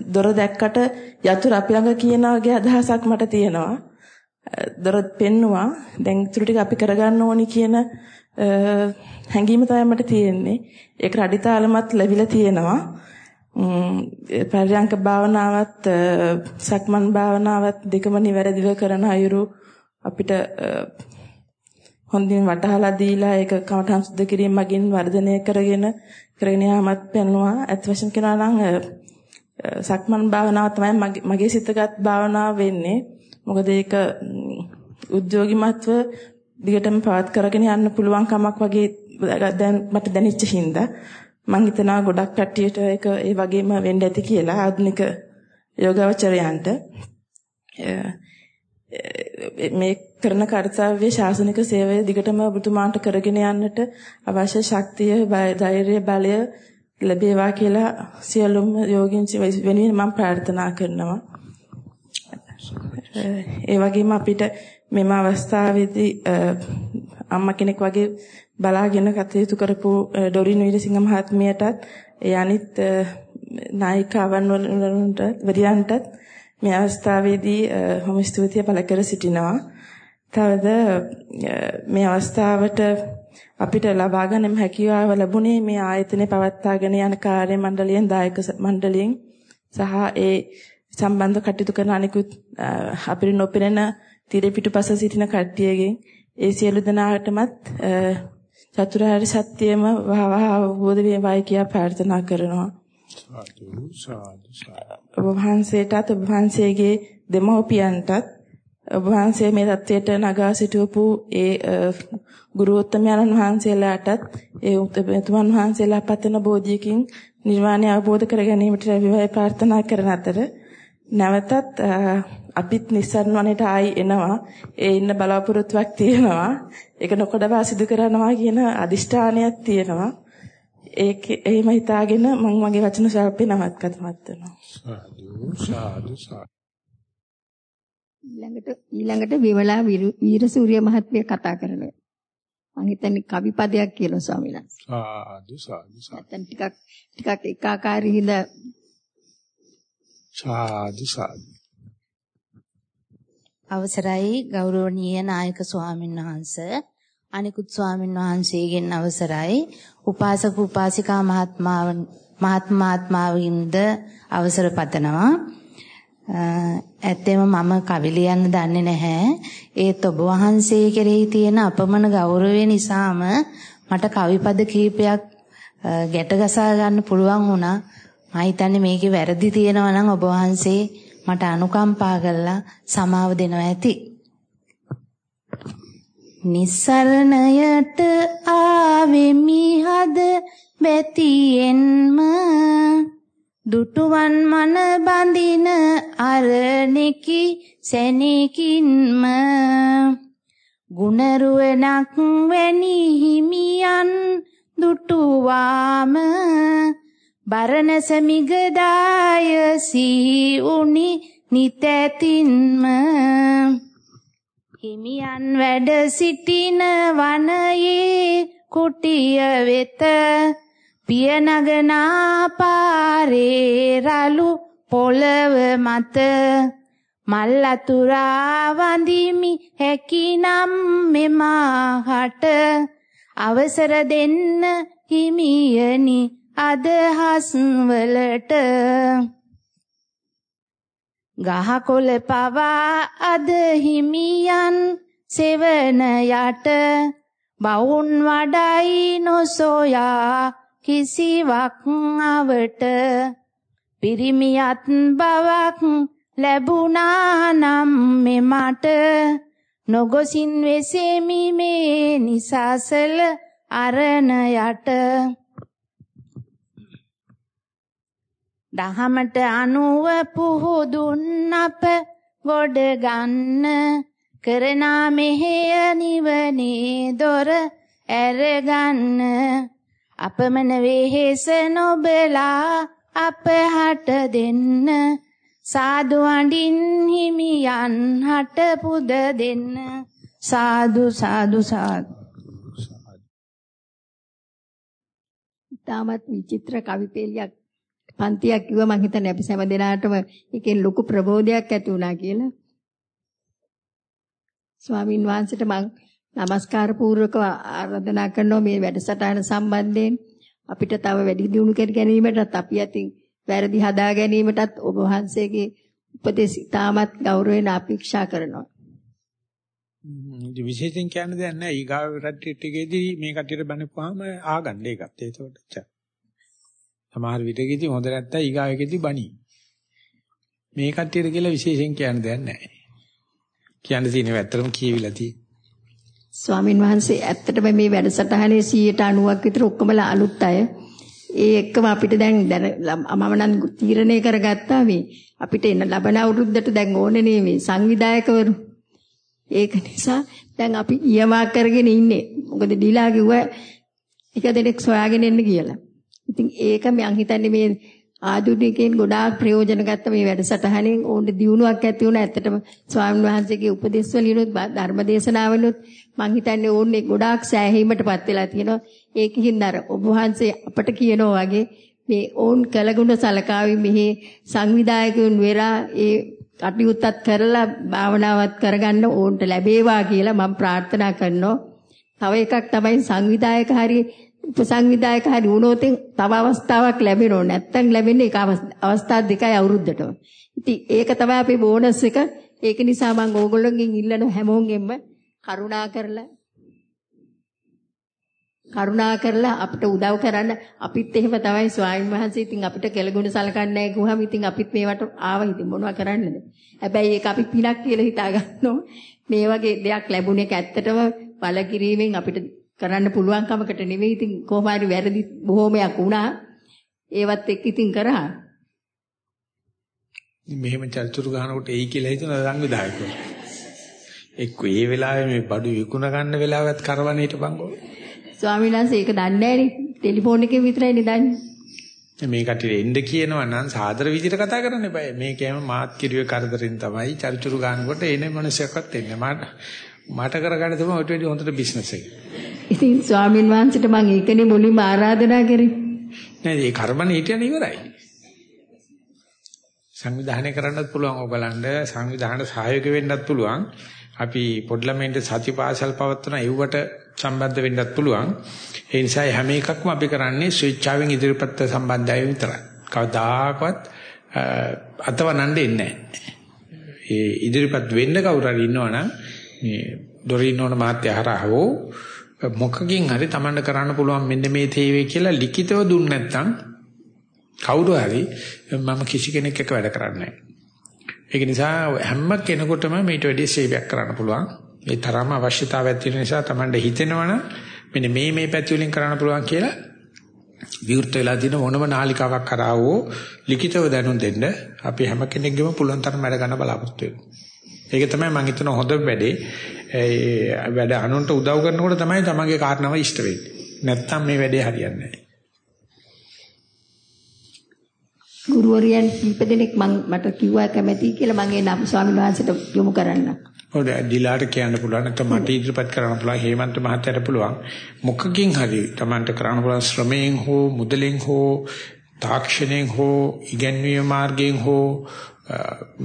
දොර දැක්කට යතුරු අපි ළඟ කියන වගේ අදහසක් මට තියෙනවා. දොර පෙන්නවා. දැන් ඉතුරු ටික අපි කරගන්න ඕනි කියන හැඟීම තමයි මට තියෙන්නේ. ඒක රඩිතාලමත් ලැබිලා තියෙනවා. පරියංක භාවනාවත් සක්මන් භාවනාවත් දෙකම නිවැරදිව කරන අයුරු අපිට හොඳින් වටහලා දීලා ඒක කමඨං සුද්ධ කිරීම මගින් වර්ධනය කරගෙන කරගෙන යාමත් පෙන්වුවා. අත් වශයෙන් කියනවා නම් සක්මන් භාවනාව තමයි මගේ සිතගත් භාවනාව වෙන්නේ. මොකද ඒක උද්‍යෝගිමත්ව දිගටම පවත් කරගෙන යන්න පුළුවන් කමක් වගේ දැන් මට දැනෙච්ච හින්දා මම හිතනවා ගොඩක් කට්ටියට ඒක ඒ වගේම වෙන්න ඇති කියලා ආධුනික යෝගාවචරයන්ට මේ කරන කාර්යය ශාසනික සේවය දිගටම ඔබතුමාන්ට කරගෙන යන්නට අවශ්‍ය ශක්තිය ධෛර්යය බලය ලැබේවා කියලා සියලුම යෝගින් වෙනුවෙන් මම ප්‍රාර්ථනා කරනවා. ඒ වගේම අපිට මෙම අවස්ථාවේදී අම්මා කෙනෙක් වගේ බලාගෙන කටයුතු කරපු ඩොරින් වීරසිංහ මහත්මියටත් ඒ අනිත් නායිකාවන් වලට වරියන්ටත් මේ අවස්ථාවේදී මම ස්තුතිය පළ කර සිටිනවා. තවද මේ අවස්ථාවට අපිට ලබා ගන්න හැකියාව ලැබුණේ මේ ආයතනය පවත්වාගෙන යන කාර්ය මණ්ඩලයෙන් දායක මණ්ඩලයෙන් සහ ඒ සම්බන්ධ කටයුතු කරන අනිකුත් අපිට නොපෙනෙන tire පිටුපස සිටින කට්ටියගෙන් ඒ සියලු දෙනාටමත් චතුරාර්ය සත්‍යයම වහවහ අවබෝධ වේවායි කියා ප්‍රාර්ථනා කරනවා. සාදු සාදු සාදු. ඔබ වහන්සේටත් ඔබ වහන්සේගේ දෙමව්පියන්ටත් ඔබ වහන්සේ මේ தත්වයට නගා සිටවපු ඒ ගුරුෝත්තමයන්න් වහන්සේලාටත් ඒ උතුමන් වහන්සේලා පතන බෝධියකින් නිර්වාණය අවබෝධ කර ගැනීමට ලැබෙවයි ප්‍රාර්ථනා කරන අතර නැවතත් අපිත් නිස්සාරණ වනේට ආයි එනවා ඒ ඉන්න බලාපොරොත්තුවක් තියෙනවා ඒක නොකඩවා සිදු කරනවා කියන අදිෂ්ඨානයක් තියෙනවා ඒක එහෙම හිතාගෙන මම මගේ වචන ස්වල්පේ නවත්කත් මත්නවා සාදු සාදු සාදු ඊළඟට ඊළඟට විමලා වීරසූරිය මහත්මිය කතා කරනවා. මම හිතන්නේ කවි පදයක් කියලා ස්වාමීන්. සාදු සාදු සාදු. නැත්නම් ටිකක් ටිකක් එකාකාරී හිඳ සාදු සාදු. අවසරයි ගෞරවනීය නායක ස්වාමීන් වහන්ස. අනිකුත් ස්වාමීන් වහන්සේගෙන් අවසරයි. උපාසක උපාසිකා මහත්මාව මහත්මාත්මාවින්ද අවසර පතනවා. ඇත්තෙම මම කවි ලියන්න දන්නේ නැහැ. ඒත් ඔබ වහන්සේ කෙරෙහි තියෙන අපමණ ගෞරවය නිසාම මට කවිපද කීපයක් ගැට ගසා ගන්න පුළුවන් වුණා. මම හිතන්නේ මේකේ වැරදි තියෙනවා නම් ඔබ වහන්සේ මට අනුකම්පා කරලා සමාව දෙනවා ඇති. නිස්සරණයට ආවෙමි හද බැතියෙන්ම දුටුවන් මන බඳින අරණෙකි සැනකින්ම ගුණරුවණක් වැනි හිමියන් දුටුවාම බරණස මිගදාය සිහි උනි නිතැතින්ම. හිමියන් වැඩ සිටින වනයේ කුටිය වෙත පියනගනා පාරේ රළු පොළව මත මල් අතුරා වඳිමි හැකිනම් මෙමාහට අවසර දෙන්න හිමියනි අදහස් වලට ගහකොළ පවා අද හිමියන් සෙවන යට. බවුන් වඩයි නොසොයා කිසිවක් අවට. පිරිමියත් බවක් ලැබුණා නම් මෙමට නොගොසින් වෙසෙමි මේ නිසසල අරණ යට. දහමට අනුව පුහුදුන් අප ගොඩ ගන්න. කරනා මෙහෙය නිවනේ දොර ඇරගන්න. අපමණ වෙහෙස නොබලා අපහට දෙන්න. සාදු අඬින් හිමියන් හට පුද දෙන්න. සාදු සාදු සාදු. තාමත් විචිත්‍ර කවි පෙළියක් පන්තියක් කිව්ව මං හිතන්නේ අපි හැම දිනාටම එකෙන් ලොකු ප්‍රබෝධයක් ඇති වුණා කියලා. ස්වාමින් වහන්සේට මං নমස්කාර පූර්වකව ආරාධනා කරනවා මේ වැඩසටහන සම්බන්ධයෙන් අපිට තව වැඩි දියුණු කර ගැනීමටත් අපි අතින් වැරදි හදා ගැනීමටත් ඔබ වහන්සේගේ උපදෙස් ඉතාමත් ගෞරවයෙන් අපේක්ෂා කරනවා. විශේෂයෙන් කියන්න දෙයක් නැහැ. ඊගාව රැට්ටිට් එකේදී මේ කටියට බණපුවාම ආගන්න ඒකත් ඒකට. සමහර විටකෙදී හොඳ නැත්තම් ඊගාවෙකෙදී බණි. මේ කට්ටියට කියලා විශේෂයෙන් කියන්න දෙයක් නැහැ. කියන්න තියෙනව ඇත්තටම කියවිලා තියෙන්නේ. ස්වාමින් වහන්සේ ඇත්තටම මේ වැඩසටහනේ 90ක් විතර ඔක්කොමලා අලුත් අය. ඒ එක්කම අපිට දැන් දැන් මම නම් තීරණය කරගත්තා මේ අපිට එන ලබන අවුරුද්දට දැන් ඕනේ මේ සංවිධායකවරු. ඒක නිසා දැන් අපි ඊයමා කරගෙන ඉන්නේ. මොකද ඩීලා කිව්වා එක දෙනෙක් සොයාගෙන එන්න කියලා. ඉතින් ඒක මම හිතන්නේ මේ ආධුනිකයන් ගොඩාක් ප්‍රයෝජන ගත්ත මේ වැඩසටහනෙන් ඕන්ට දියුණුවක් ඇති වුණා. ඇත්තටම ස්වාමීන් වහන්සේගේ උපදෙස් වලිනුත් ධර්ම දේශනාවලුත් මං හිතන්නේ ඕන්නේ ගොඩාක් සෑහීමටපත් වෙලා තියෙනවා. ඒකින් අර ඔබ වහන්සේ අපට කියනවා වගේ මේ ඕන් කලගුණ සලකාවි මෙහි සංවිධායකයන් වෙලා ඒ කටයුත්තත් කරලා භාවනාවත් කරගන්න ඕන්ට ලැබේවා කියලා මම ප්‍රාර්ථනා කරනවා. තව එකක් තමයි සංවිධායක හරි උපසංවිධායක හරි වුණොත් තව අවස්ථාවක් ලැබෙනෝ නැත්තම් ලැබෙන්නේ එක අවස්ථා දෙකයි අවුරුද්දටම. ඉතින් ඒක තමයි අපේ බෝනස් එක. ඒක නිසා මම ඕගොල්ලෝගෙන් ඉල්ලන හැමෝගෙම කරුණා කරලා කරුණා කරලා අපිට උදව් කරන්න. අපිත් එහෙම තමයි ස්වාමීන් වහන්සේ. ඉතින් අපිට කෙලගුණ සලකන්නේ නැහැ කිව්වම ඉතින් අපිත් මේවට ආවා. ඉතින් මොනවා කරන්නද? හැබැයි ඒක අපි පිනක් කියලා හිතා ගන්නවා මේ වගේ දෙයක් ලැබුණේ ඇත්තටම බල කිරීමෙන් අපිට කරන්න පුළුවන් කමකට නෙවෙයි ඉතින් කොහොම හරි වැරදි බොහෝමයක් වුණා ඒවත් එක්ක ඉතින් කරා මෙහෙම චල්චුරු ගන්නකොට එයි කියලා හිතන සංවිධායකයෝ එක්ක ඒ වෙලාවේ මේ බඩු විකුණ ගන්න වෙලාවත් කරවන හිටපන්කෝ ස්වාමීන් වහන්සේ ඒක දන්නේ නැහනේ. ටෙලිෆෝන් එකේ විතරයි නේ දන්නේ. මේ කටියට එන්න කියනවා නම් සාදර විදිහට කතා කරන්න එපා. මේකේම මාත් කිරිය කරදරින් තමයි චරිචුරු ගන්නකොට එනේ මිනිස්සුක්වත් එන්නේ. මට මට කරගන්න තමයි ඔය ටෙලි හොඳට බිස්නස් එක. ඉතින් ස්වාමීන් වහන්සේට මම ඒකනේ මුලින්ම ආරාධනා කරේ. නෑ මේ කර්මනේ හිටියන ඉවරයි. සංවිධානය කරන්නත් පුළුවන් ඔයගලන්ට සංවිධානයට සහයෝග වෙන්නත් පුළුවන්. අපි පොඩ්ඩලමෙන්ට සතිපාසල් පවත්වන එව්වට සම්බන්ධ වෙන්නත් පුළුවන්. ඒ නිසා හැම එකක්ම අපි කරන්නේ ස්විච්චාවෙන් ඉදිරිපත් සම්බන්ධය විතරයි. කවදාකවත් අතවනන්න ඉන්නේ ඒ ඉදිරිපත් වෙන්න කවුරු හරි ඉන්නවනම් මේ දොරින්නෝන මාත්‍ය හරහෝ මොකකින් හරි Tamanne කරන්න පුළුවන් මෙන්න මේ තේවේ කියලා ලිඛිතව දුන්න නැත්නම් කවුරු හරි මම කිසි කෙනෙක් එක්ක වැඩ කරන්නේ ඒක නිසා හැම කෙනෙකුටම මේට වැඩි සේවයක් කරන්න පුළුවන්. ඒ තරම අවශ්‍යතාවයක් තියෙන නිසා Tamande හිතෙනවනම් මෙන්න මේ මේ පැති වලින් කරන්න පුළුවන් කියලා විවෘත වෙලා දින මොනම නාලිකාවක් කරා වූ ලිඛිතව දැනුම් දෙන්න අපි හැම කෙනෙක්ගේම පුළුවන් තරම් වැඩ ගන්න බලාපොරොත්තු වෙනවා. ඒක තමයි මම හිතන හොඳ වැඩේ. ඒ වැඩ අනුන්ට උදව් කරනකොට තමයි තමන්ගේ කාරණාව ඉෂ්ට වෙන්නේ. නැත්තම් මේ වැඩේ හරියන්නේ නැහැ. ගුරුවරයන් කීප දෙනෙක් මට කිව්වා කැමැති කියලා මම ඒ නම් ස්වාමීන් වහන්සේට යොමු කරන්න. ඔය ඩිලාට කියන්න පුළුවන් නැත්නම් මට ඉදිරිපත් කරන්න පුළුවන් හේමන්ත මහත්තයට පුළුවන් මොකකින් හරි Tamanට කරන්න පුළුවන් ශ්‍රමයෙන් හෝ මුදලෙන් හෝ තාක්ෂණයෙන් හෝ ඉගැන්වීම මාර්ගයෙන් හෝ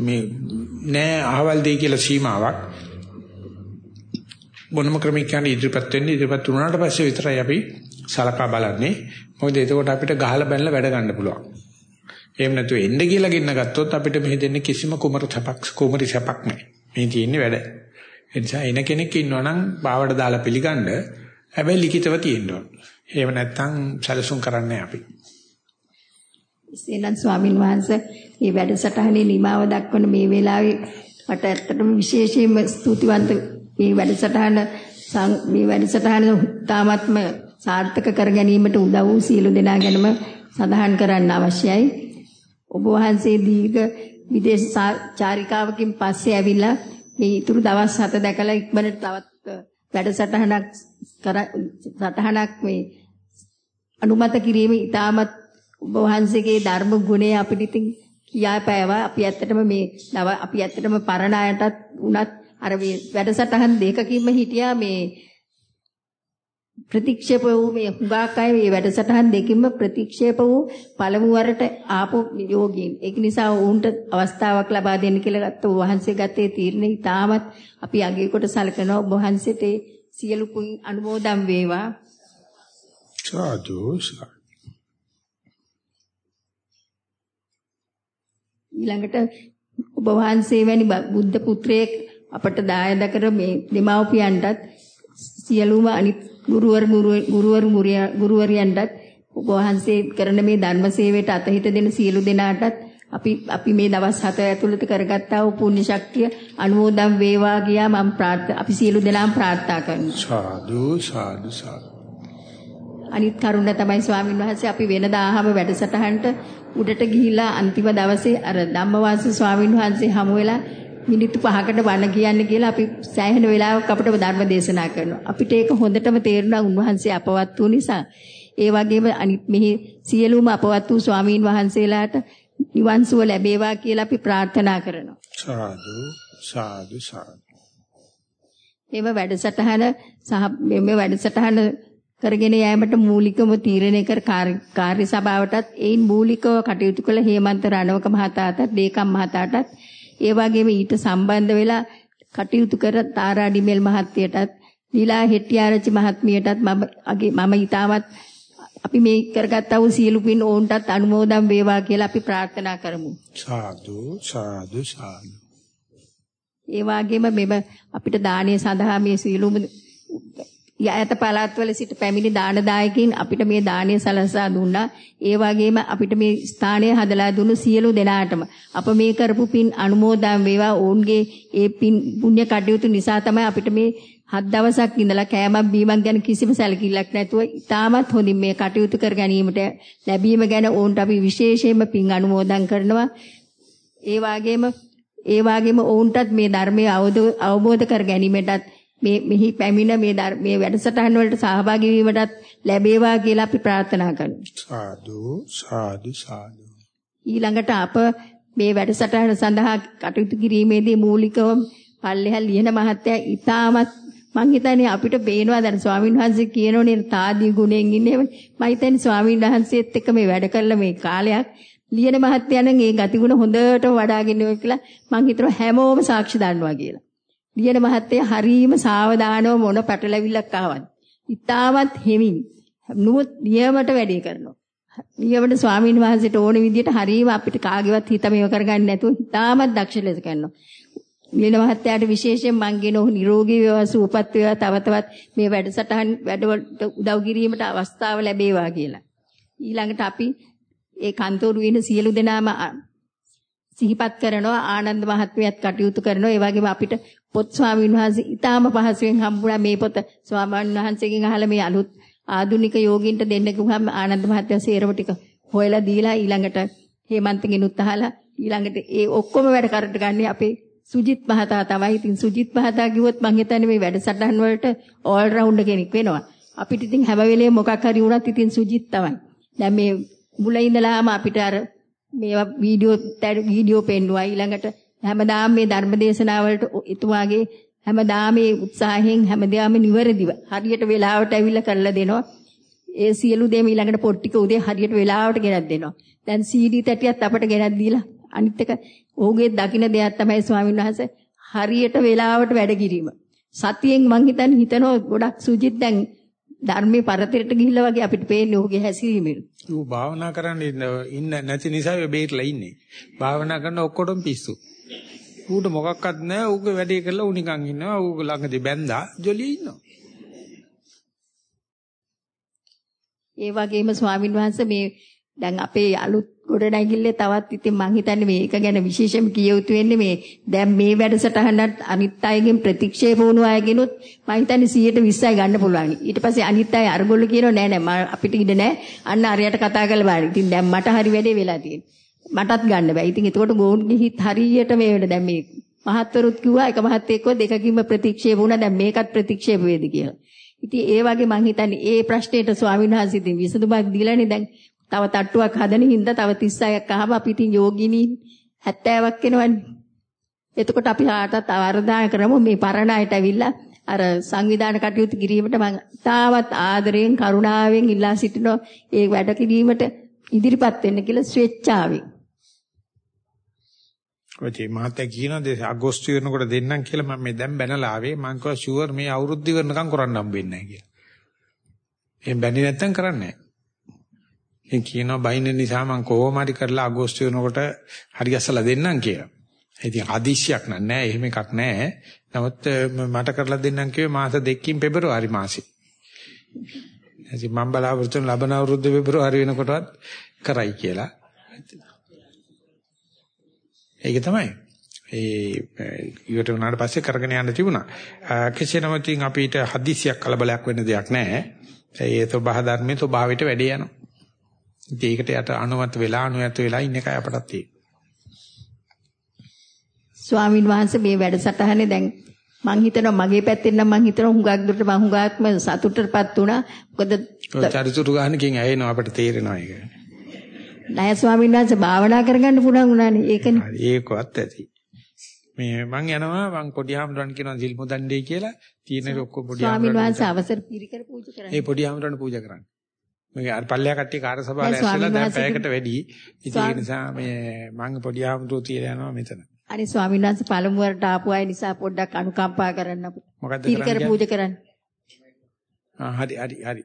මේ නෑ අහවල් දෙයි කියලා සීමාවක් මොනම ක්‍රමයක යන ඉදිරිපත් වෙන්නේ ඉදිරිපත් වුණාට පස්සේ විතරයි අපි සලකා බලන්නේ මොකද එතකොට අපිට ගහලා බැනලා වැඩ ගන්න පුළුවන් එහෙම නැතුව එන්න කියලා ගෙන්න ගත්තොත් අපිට මෙහෙ දෙන්නේ කිසිම කුමර සපක් කුමරි සපක් නැහැ මේ තියෙන්නේ වැඩ. ඒ නිසා එන කෙනෙක් ඉන්නවා නම් බාවට දාලා පිළිගන්න හැබැයි ලිඛිතව තියෙන්න ඕන. එහෙම නැත්නම් සැලසුම් කරන්නේ අපි. සේනන් ස්වාමින් වහන්සේ මේ වැඩසටහනේ නිමාව දක්වන මේ වෙලාවේ මට ඇත්තටම විශේෂයෙන්ම ස්තුතිවන්ත මේ වැඩසටහන මේ වැඩසටහන තාමත්ම සාර්ථක කර ගැනීමට උදව් වූ සියලු දෙනා ගැනම සඳහන් කරන්න අවශ්‍යයි. ඔබ වහන්සේ දීර්ඝ විදේශ චාරිකාවකින් පස්සේ ඇවිල්ලා මේ ඊතුරු දවස් 7 දැකලා ඉක්මනට තවත් වැඩසටහනක් කර සටහනක් මේ අනුමත කිරීම ඉතාමත් ඔබ වහන්සේගේ ධර්ම ගුණය අපිට ඉතින් කියාපෑවා අපි ඇත්තටම මේ අපි ඇත්තටම පරණ අයටත් උනත් අර වැඩසටහන් දෙකකින්ම හිටියා මේ ප්‍රතික්ෂේප වූ මේ හුඟක් අය මේ වැඩසටහන් දෙකින්ම ප්‍රතික්ෂේප වූ පළමු වරට ආපු යෝගීන්. ඒක නිසා වුන්ට අවස්ථාවක් ලබා දෙන්න කියලා ගත්ත වහන්සේ ගත්තේ තීරණය ඉතාමත් අපි අගය කොට සලකනවා ඔබ වහන්සේට සියලු පුන් අනුමෝදන් වේවා. සාදු ඊළඟට ඔබ වහන්සේ වැනි බුද්ධ පුත්‍රයෙක් අපට දායද කර මේ දෙමව්පියන්ටත් සියලුම අනිත් ගුරුවර ගුරුවර ගුරුවරියන්ටත් ඔබ වහන්සේ කරන මේ ධර්ම සේවයට අතහිට දෙන සියලු දෙනාටත් අපි අපි මේ දවස් 7 ඇතුළත කරගත්තා වූ පුණ්‍ය ශක්තිය අනුමෝදන් වේවා කියා මම ප්‍රාර්ථනා අපි සියලු දෙනාම ප්‍රාර්ථනා කරනවා සාදු සාදු සාදු. අනිත් කරුණ තමයි ස්වාමින් වහන්සේ අපි වෙනදාහම වැඩසටහනට උඩට ගිහිලා අන්තිම දවසේ අර ධම්මවාස ස්වාමින් වහන්සේ හමු වෙලා මිනිත්තු 5කට බණ කියන්න කියලා අපි සෑහෙන වෙලාවක් අපිට ධර්ම දේශනා කරනවා. අපිට ඒක හොඳටම තේරුණා උන්වහන්සේ අපවත් වූ නිසා. ඒ වගේම අනිත් මෙහි සියලුම අපවත් වූ ස්වාමීන් වහන්සේලාට නිවන් සුව ලැබේවා කියලා අපි ප්‍රාර්ථනා කරනවා. සාදු සාදු සාදු. මෙම වැඩසටහන සහ මෙම වැඩසටහන කරගෙන යාමට මූලිකව තීරණය කර කාර්ය සභාවටත් ඒයින් මූලිකව කටයුතු කළ හේමන්ත රණවක මහතාටත් දේකම් මහතාටත් ඒ වගේම ඊට සම්බන්ධ වෙලා කටයුතු කර තාරා ඩිමෙල් මහත්මියටත් ලීලා හෙට්ටිආරච්චි මහත්මියටත් මම මම ඊටමත් අපි මේ කරගත්තා වූ සියලු පින් ඕන්ටත් අනුමෝදන් වේවා කියලා අපි ප්‍රාර්ථනා කරමු. සාදු සාදු සාදු. ඒ වගේම මෙම අපිට දානීය සඳහා මේ සියලුම යත පළාත්වල සිට පැමිණි දානදායකින් අපිට මේ දානීය සලසා දුන්නා. ඒ වගේම අපිට මේ ස්ථානය හදලා දුන්නු සියලු දෙනාටම අප මේ කරපු පින් අනුමෝදන් වේවා. ඔවුන්ගේ ඒ පින් පුණ්‍ය කටයුතු නිසා තමයි අපිට මේ හත් දවසක් ඉඳලා කෑමක් බීමක් ගැන කිසිම සැලකිල්ලක් නැතුව ඉතාමත් හොඳින් මේ කටයුතු කර ගැනීමට ලැබීම ගැන ඔවුන්ට අපි විශේෂයෙන්ම පින් අනුමෝදන් කරනවා. ඒ වගේම ඒ වගේම ඔවුන්ටත් මේ ධර්මය අවබෝධ කර ගැනීමටත් මේ මෙහි පැමිණ මේ මේ වැඩසටහන් වලට සහභාගී වීමටත් ලැබේවා කියලා අපි ප්‍රාර්ථනා කරනවා. සාදු සාදු සාදු. ඊළඟට අප මේ වැඩසටහන සඳහා කටයුතු කිරීමේදී මූලිකව පල්ලෙහා ලියන මහත්තයා ඊටමත් මං හිතන්නේ අපිට පේනවා දැන් ස්වාමීන් වහන්සේ කියනෝනේ තාදී ගුණෙන් ඉන්නේ මම හිතන්නේ ස්වාමීන් වහන්සේත් එක්ක මේ වැඩ කළා මේ කාලයක් ලියන මහත්තයා නම් ඒ ගතිගුණ හොඳට වඩාගෙන ඉන්නවා කියලා මං හිතනවා හැමෝම සාක්ෂි දන්නවා කියලා. ලියන මහත්තයා හරීම සාවධානව මොන පැටලවිල්ලක් ආවත්. ඉතාමත් හිමින් නුමුත් නියමට වැඩේ කරනවා. නියමට ස්වාමීන් වහන්සේට ඕන විදිහට හරීම අපිට කාගේවත් හිත මේව කරගන්න නැතුව ඉතාමත් දක්ෂ ලෙස කරනවා. ලියන මහත්තයාට විශේෂයෙන් මං කියන ඔහු නිරෝගී වේවා සුවපත් වේවා තව තවත් මේ වැඩසටහන් වැඩවලට උදව් කිරීමට අවස්ථාව ලැබේවා කියලා. ඊළඟට අපි ඒ කන්තෝරු වෙන සියලු දෙනාම සිහිපත් කරනවා ආනන්ද මහත්මයාත් කටයුතු කරනවා ඒ වගේම අපිට පොත් ස්වාමීන් වහන්සේ ඊටාම පහසුවෙන් හම්බුණා මේ පොත ස්වාමීන් වහන්සේගෙන් අහලා මේ අලුත් ආදුනික යෝගින්ට දෙන්න කිව්වම ආනන්ද මහත්තයා සේරම ටික හොයලා දීලා ඊළඟට හේමන්තගෙනුත් අහලා ඊළඟට ඒ ඔක්කොම වැඩ කරට ගන්නේ අපේ සුජිත් මහතා තමයි. ඉතින් සුජිත් මහතා කිව්වොත් මං හිතන්නේ මේ වැඩසටහන් වලට ඕල් රවුන්ඩ් කෙනෙක් වෙනවා. අපිට ඉතින් හැම වෙලේම මොකක් හරි වුණත් ඉතින් සුජිත් තමයි. දැන් මේ මුල ඉඳලාම අපිට අර මේවා වීඩියෝ වීඩියෝ පෙන්නුවා ඊළඟට හැමදාම මේ ධර්ම දේශනාවලට එතුමාගේ හැමදාම මේ උත්සාහයෙන් හැමදාම නිවැරදිව හරියට වෙලාවට ඇවිල්ලා කරලා දෙනවා. ඒ සියලු දේම ඊළඟට පොත් ටික උදේ හරියට වෙලාවට ගෙනත් දෙනවා. දැන් CD තැටියත් අපට ගෙනත් දීලා අනිත් එක ඔහුගේ දකින්න දෙයක් තමයි ස්වාමීන් වහන්සේ හරියට වෙලාවට වැඩ කිරීම. සතියෙන් මං හිතන්නේ හිතනවා ගොඩක් සුජිත් දැන් ධර්මයේ පරතරයට ගිහිල්ලා වගේ අපිට පේන්නේ ඔහුගේ හැසිරීමෙන්. ඌ භාවනා කරන්න ඉන්න නැති නිසා බේරලා ඉන්නේ. භාවනා කරන ඔක්කොටම පිස්සු. ඌට මොකක්වත් නැහැ. ඌගේ වැඩේ කරලා ඌ නිකන් ඉන්නවා. ඌ ළඟදී බැඳා ජොලිය ඉන්නවා. ඒ වගේම ස්වාමින් වහන්සේ මේ දැන් අපේ අලුත් ගොඩනැගිල්ලේ තවත් ඉතින් මං හිතන්නේ මේක ගැන විශේෂයෙන් කිය යුතු වෙන්නේ මේ දැන් මේ වැඩසටහනත් අනිත් අයගෙන් ප්‍රතික්ෂේප වුණු අයගෙනුත් මං හිතන්නේ 120යි ගන්න පුළුවන්. ඊට පස්සේ අනිත් අය අරගොල්ලෝ කියනවා නෑ නෑ අපිට ඉඩ නෑ. අන්න අරයට කතා කරලා බලන්න. ඉතින් දැන් මට හරි වැඩේ වෙලා තියෙනවා. මටත් ගන්න බෑ. ඉතින් එතකොට ගෝන්ගේ හිත හරියට මේ වෙන දැන් මේ මහත්වරුත් කිව්වා එක මහත්තයෙක්ව දෙකකින්ම ප්‍රතික්ෂේප වුණා දැන් මේකත් ප්‍රතික්ෂේප වේද කියලා. ඉතින් ඒ වගේ මං හිතන්නේ ඒ ප්‍රශ්නෙට ස්වාමීන් වහන්සේ ඉතින් විසඳුමක් දීලානේ දැන් තව තට්ටුවක් හදන හින්දා තව 36ක් අහම අපි ඉතින් යෝගිනී 70ක් වෙනවනේ. එතකොට අපි ආටත් අවර්ධනය කරමු මේ පරණ අයට ඇවිල්ලා අර සංවිධානය කටයුතු කිරීමට මම තාවත් ආදරයෙන් කරුණාවෙන් ඉල්ලා සිටිනවා ඒ වැඩ කිරීමට ඉදිරිපත් වෙන්න කියලා ස්වේච්ඡාවෙන්. ඔතේ මහත්තයා කියනවා දෙස අගෝස්තු වෙනකොට දෙන්නම් කියලා මම මේ දැන් බැනලා ආවේ මං කිව්වා ෂුවර් මේ අවුරුද්ද ඉවරනකම් කරන්න හම්බෙන්නේ නැහැ කියලා. එහෙන් බැන්නේ නැත්තම් කරන්නේ නැහැ. ඉතින් කියනවා බයින නිසා මම කොහොම හරි කරලා අගෝස්තු වෙනකොට හරි ගැස්සලා දෙන්නම් කියලා. ඉතින් අදිශ්‍යයක් නෑ එහෙම එකක් නෑ. නමුත් මට කරලා දෙන්නම් කිව්වේ මාස දෙකකින් පෙබරවාරි මාසේ. ඉතින් මම බලාපොරොත්තු වෙන ලබන අවුරුද්ද පෙබරවාරි වෙනකොටවත් කරයි කියලා. ඒක තමයි. ඒ ඉවත වුණාට පස්සේ කරගෙන යන්න තිබුණා. කෙසේ නමුත් අපිට හදිසියක් කලබලයක් වෙන්න දෙයක් නැහැ. ඒ තොබහ ධර්මයේ තොබාවිට වැඩේ යනවා. ඒකට යට අනුමත වෙලා අනුයත වෙලා ඉන්න එකයි අපටත් තියෙන්නේ. ස්වාමින් වහන්සේ මේ වැඩසටහනේ දැන් මං හිතනවා මගේ පැත්තෙන් නම් මං හිතනවා හුඟක් දුරට මං හුඟක්ම සතුටටපත් වුණා. මොකද චරිචුරු ගහනකින් ඇහෙනවා අපිට තේරෙනවා ඒක. ණය ස්වාමීන් වහන්සේ භාවනා කරගන්න පුළුවන් වුණානේ. ඒකනේ. ඒකවත් ඇති. මේ මං යනවා මං පොඩි ආම්රන් කියනවා සිල් මුදන්නේ කියලා තියෙන ඔක්කොම පොඩි ස්වාමීන් ආම්රන් වහන්සේ අවසර පිරිකර පූජා කරන්න. ඒ පොඩි ආම්රන් පූජා කරන්නේ. මේ අර පල්ලෙහා කට්ටිය කාර්ය සභාවේ දැන් ඇස්සලා ස්වාමීන් දැන් පැයකට වැඩි. ඉතින් ඒ නිසා මේ මං පොඩි ආම්රෝ තියලා යනවා මෙතන. අනේ ස්වාමීන් වහන්සේ පළමු වරට ආපු අය නිසා පොඩ්ඩක් අනුකම්පා කරන්න. මොකද්ද පිරිකර කරන්නේ? පූජා කරන්න. ආ හරි හරි හරි.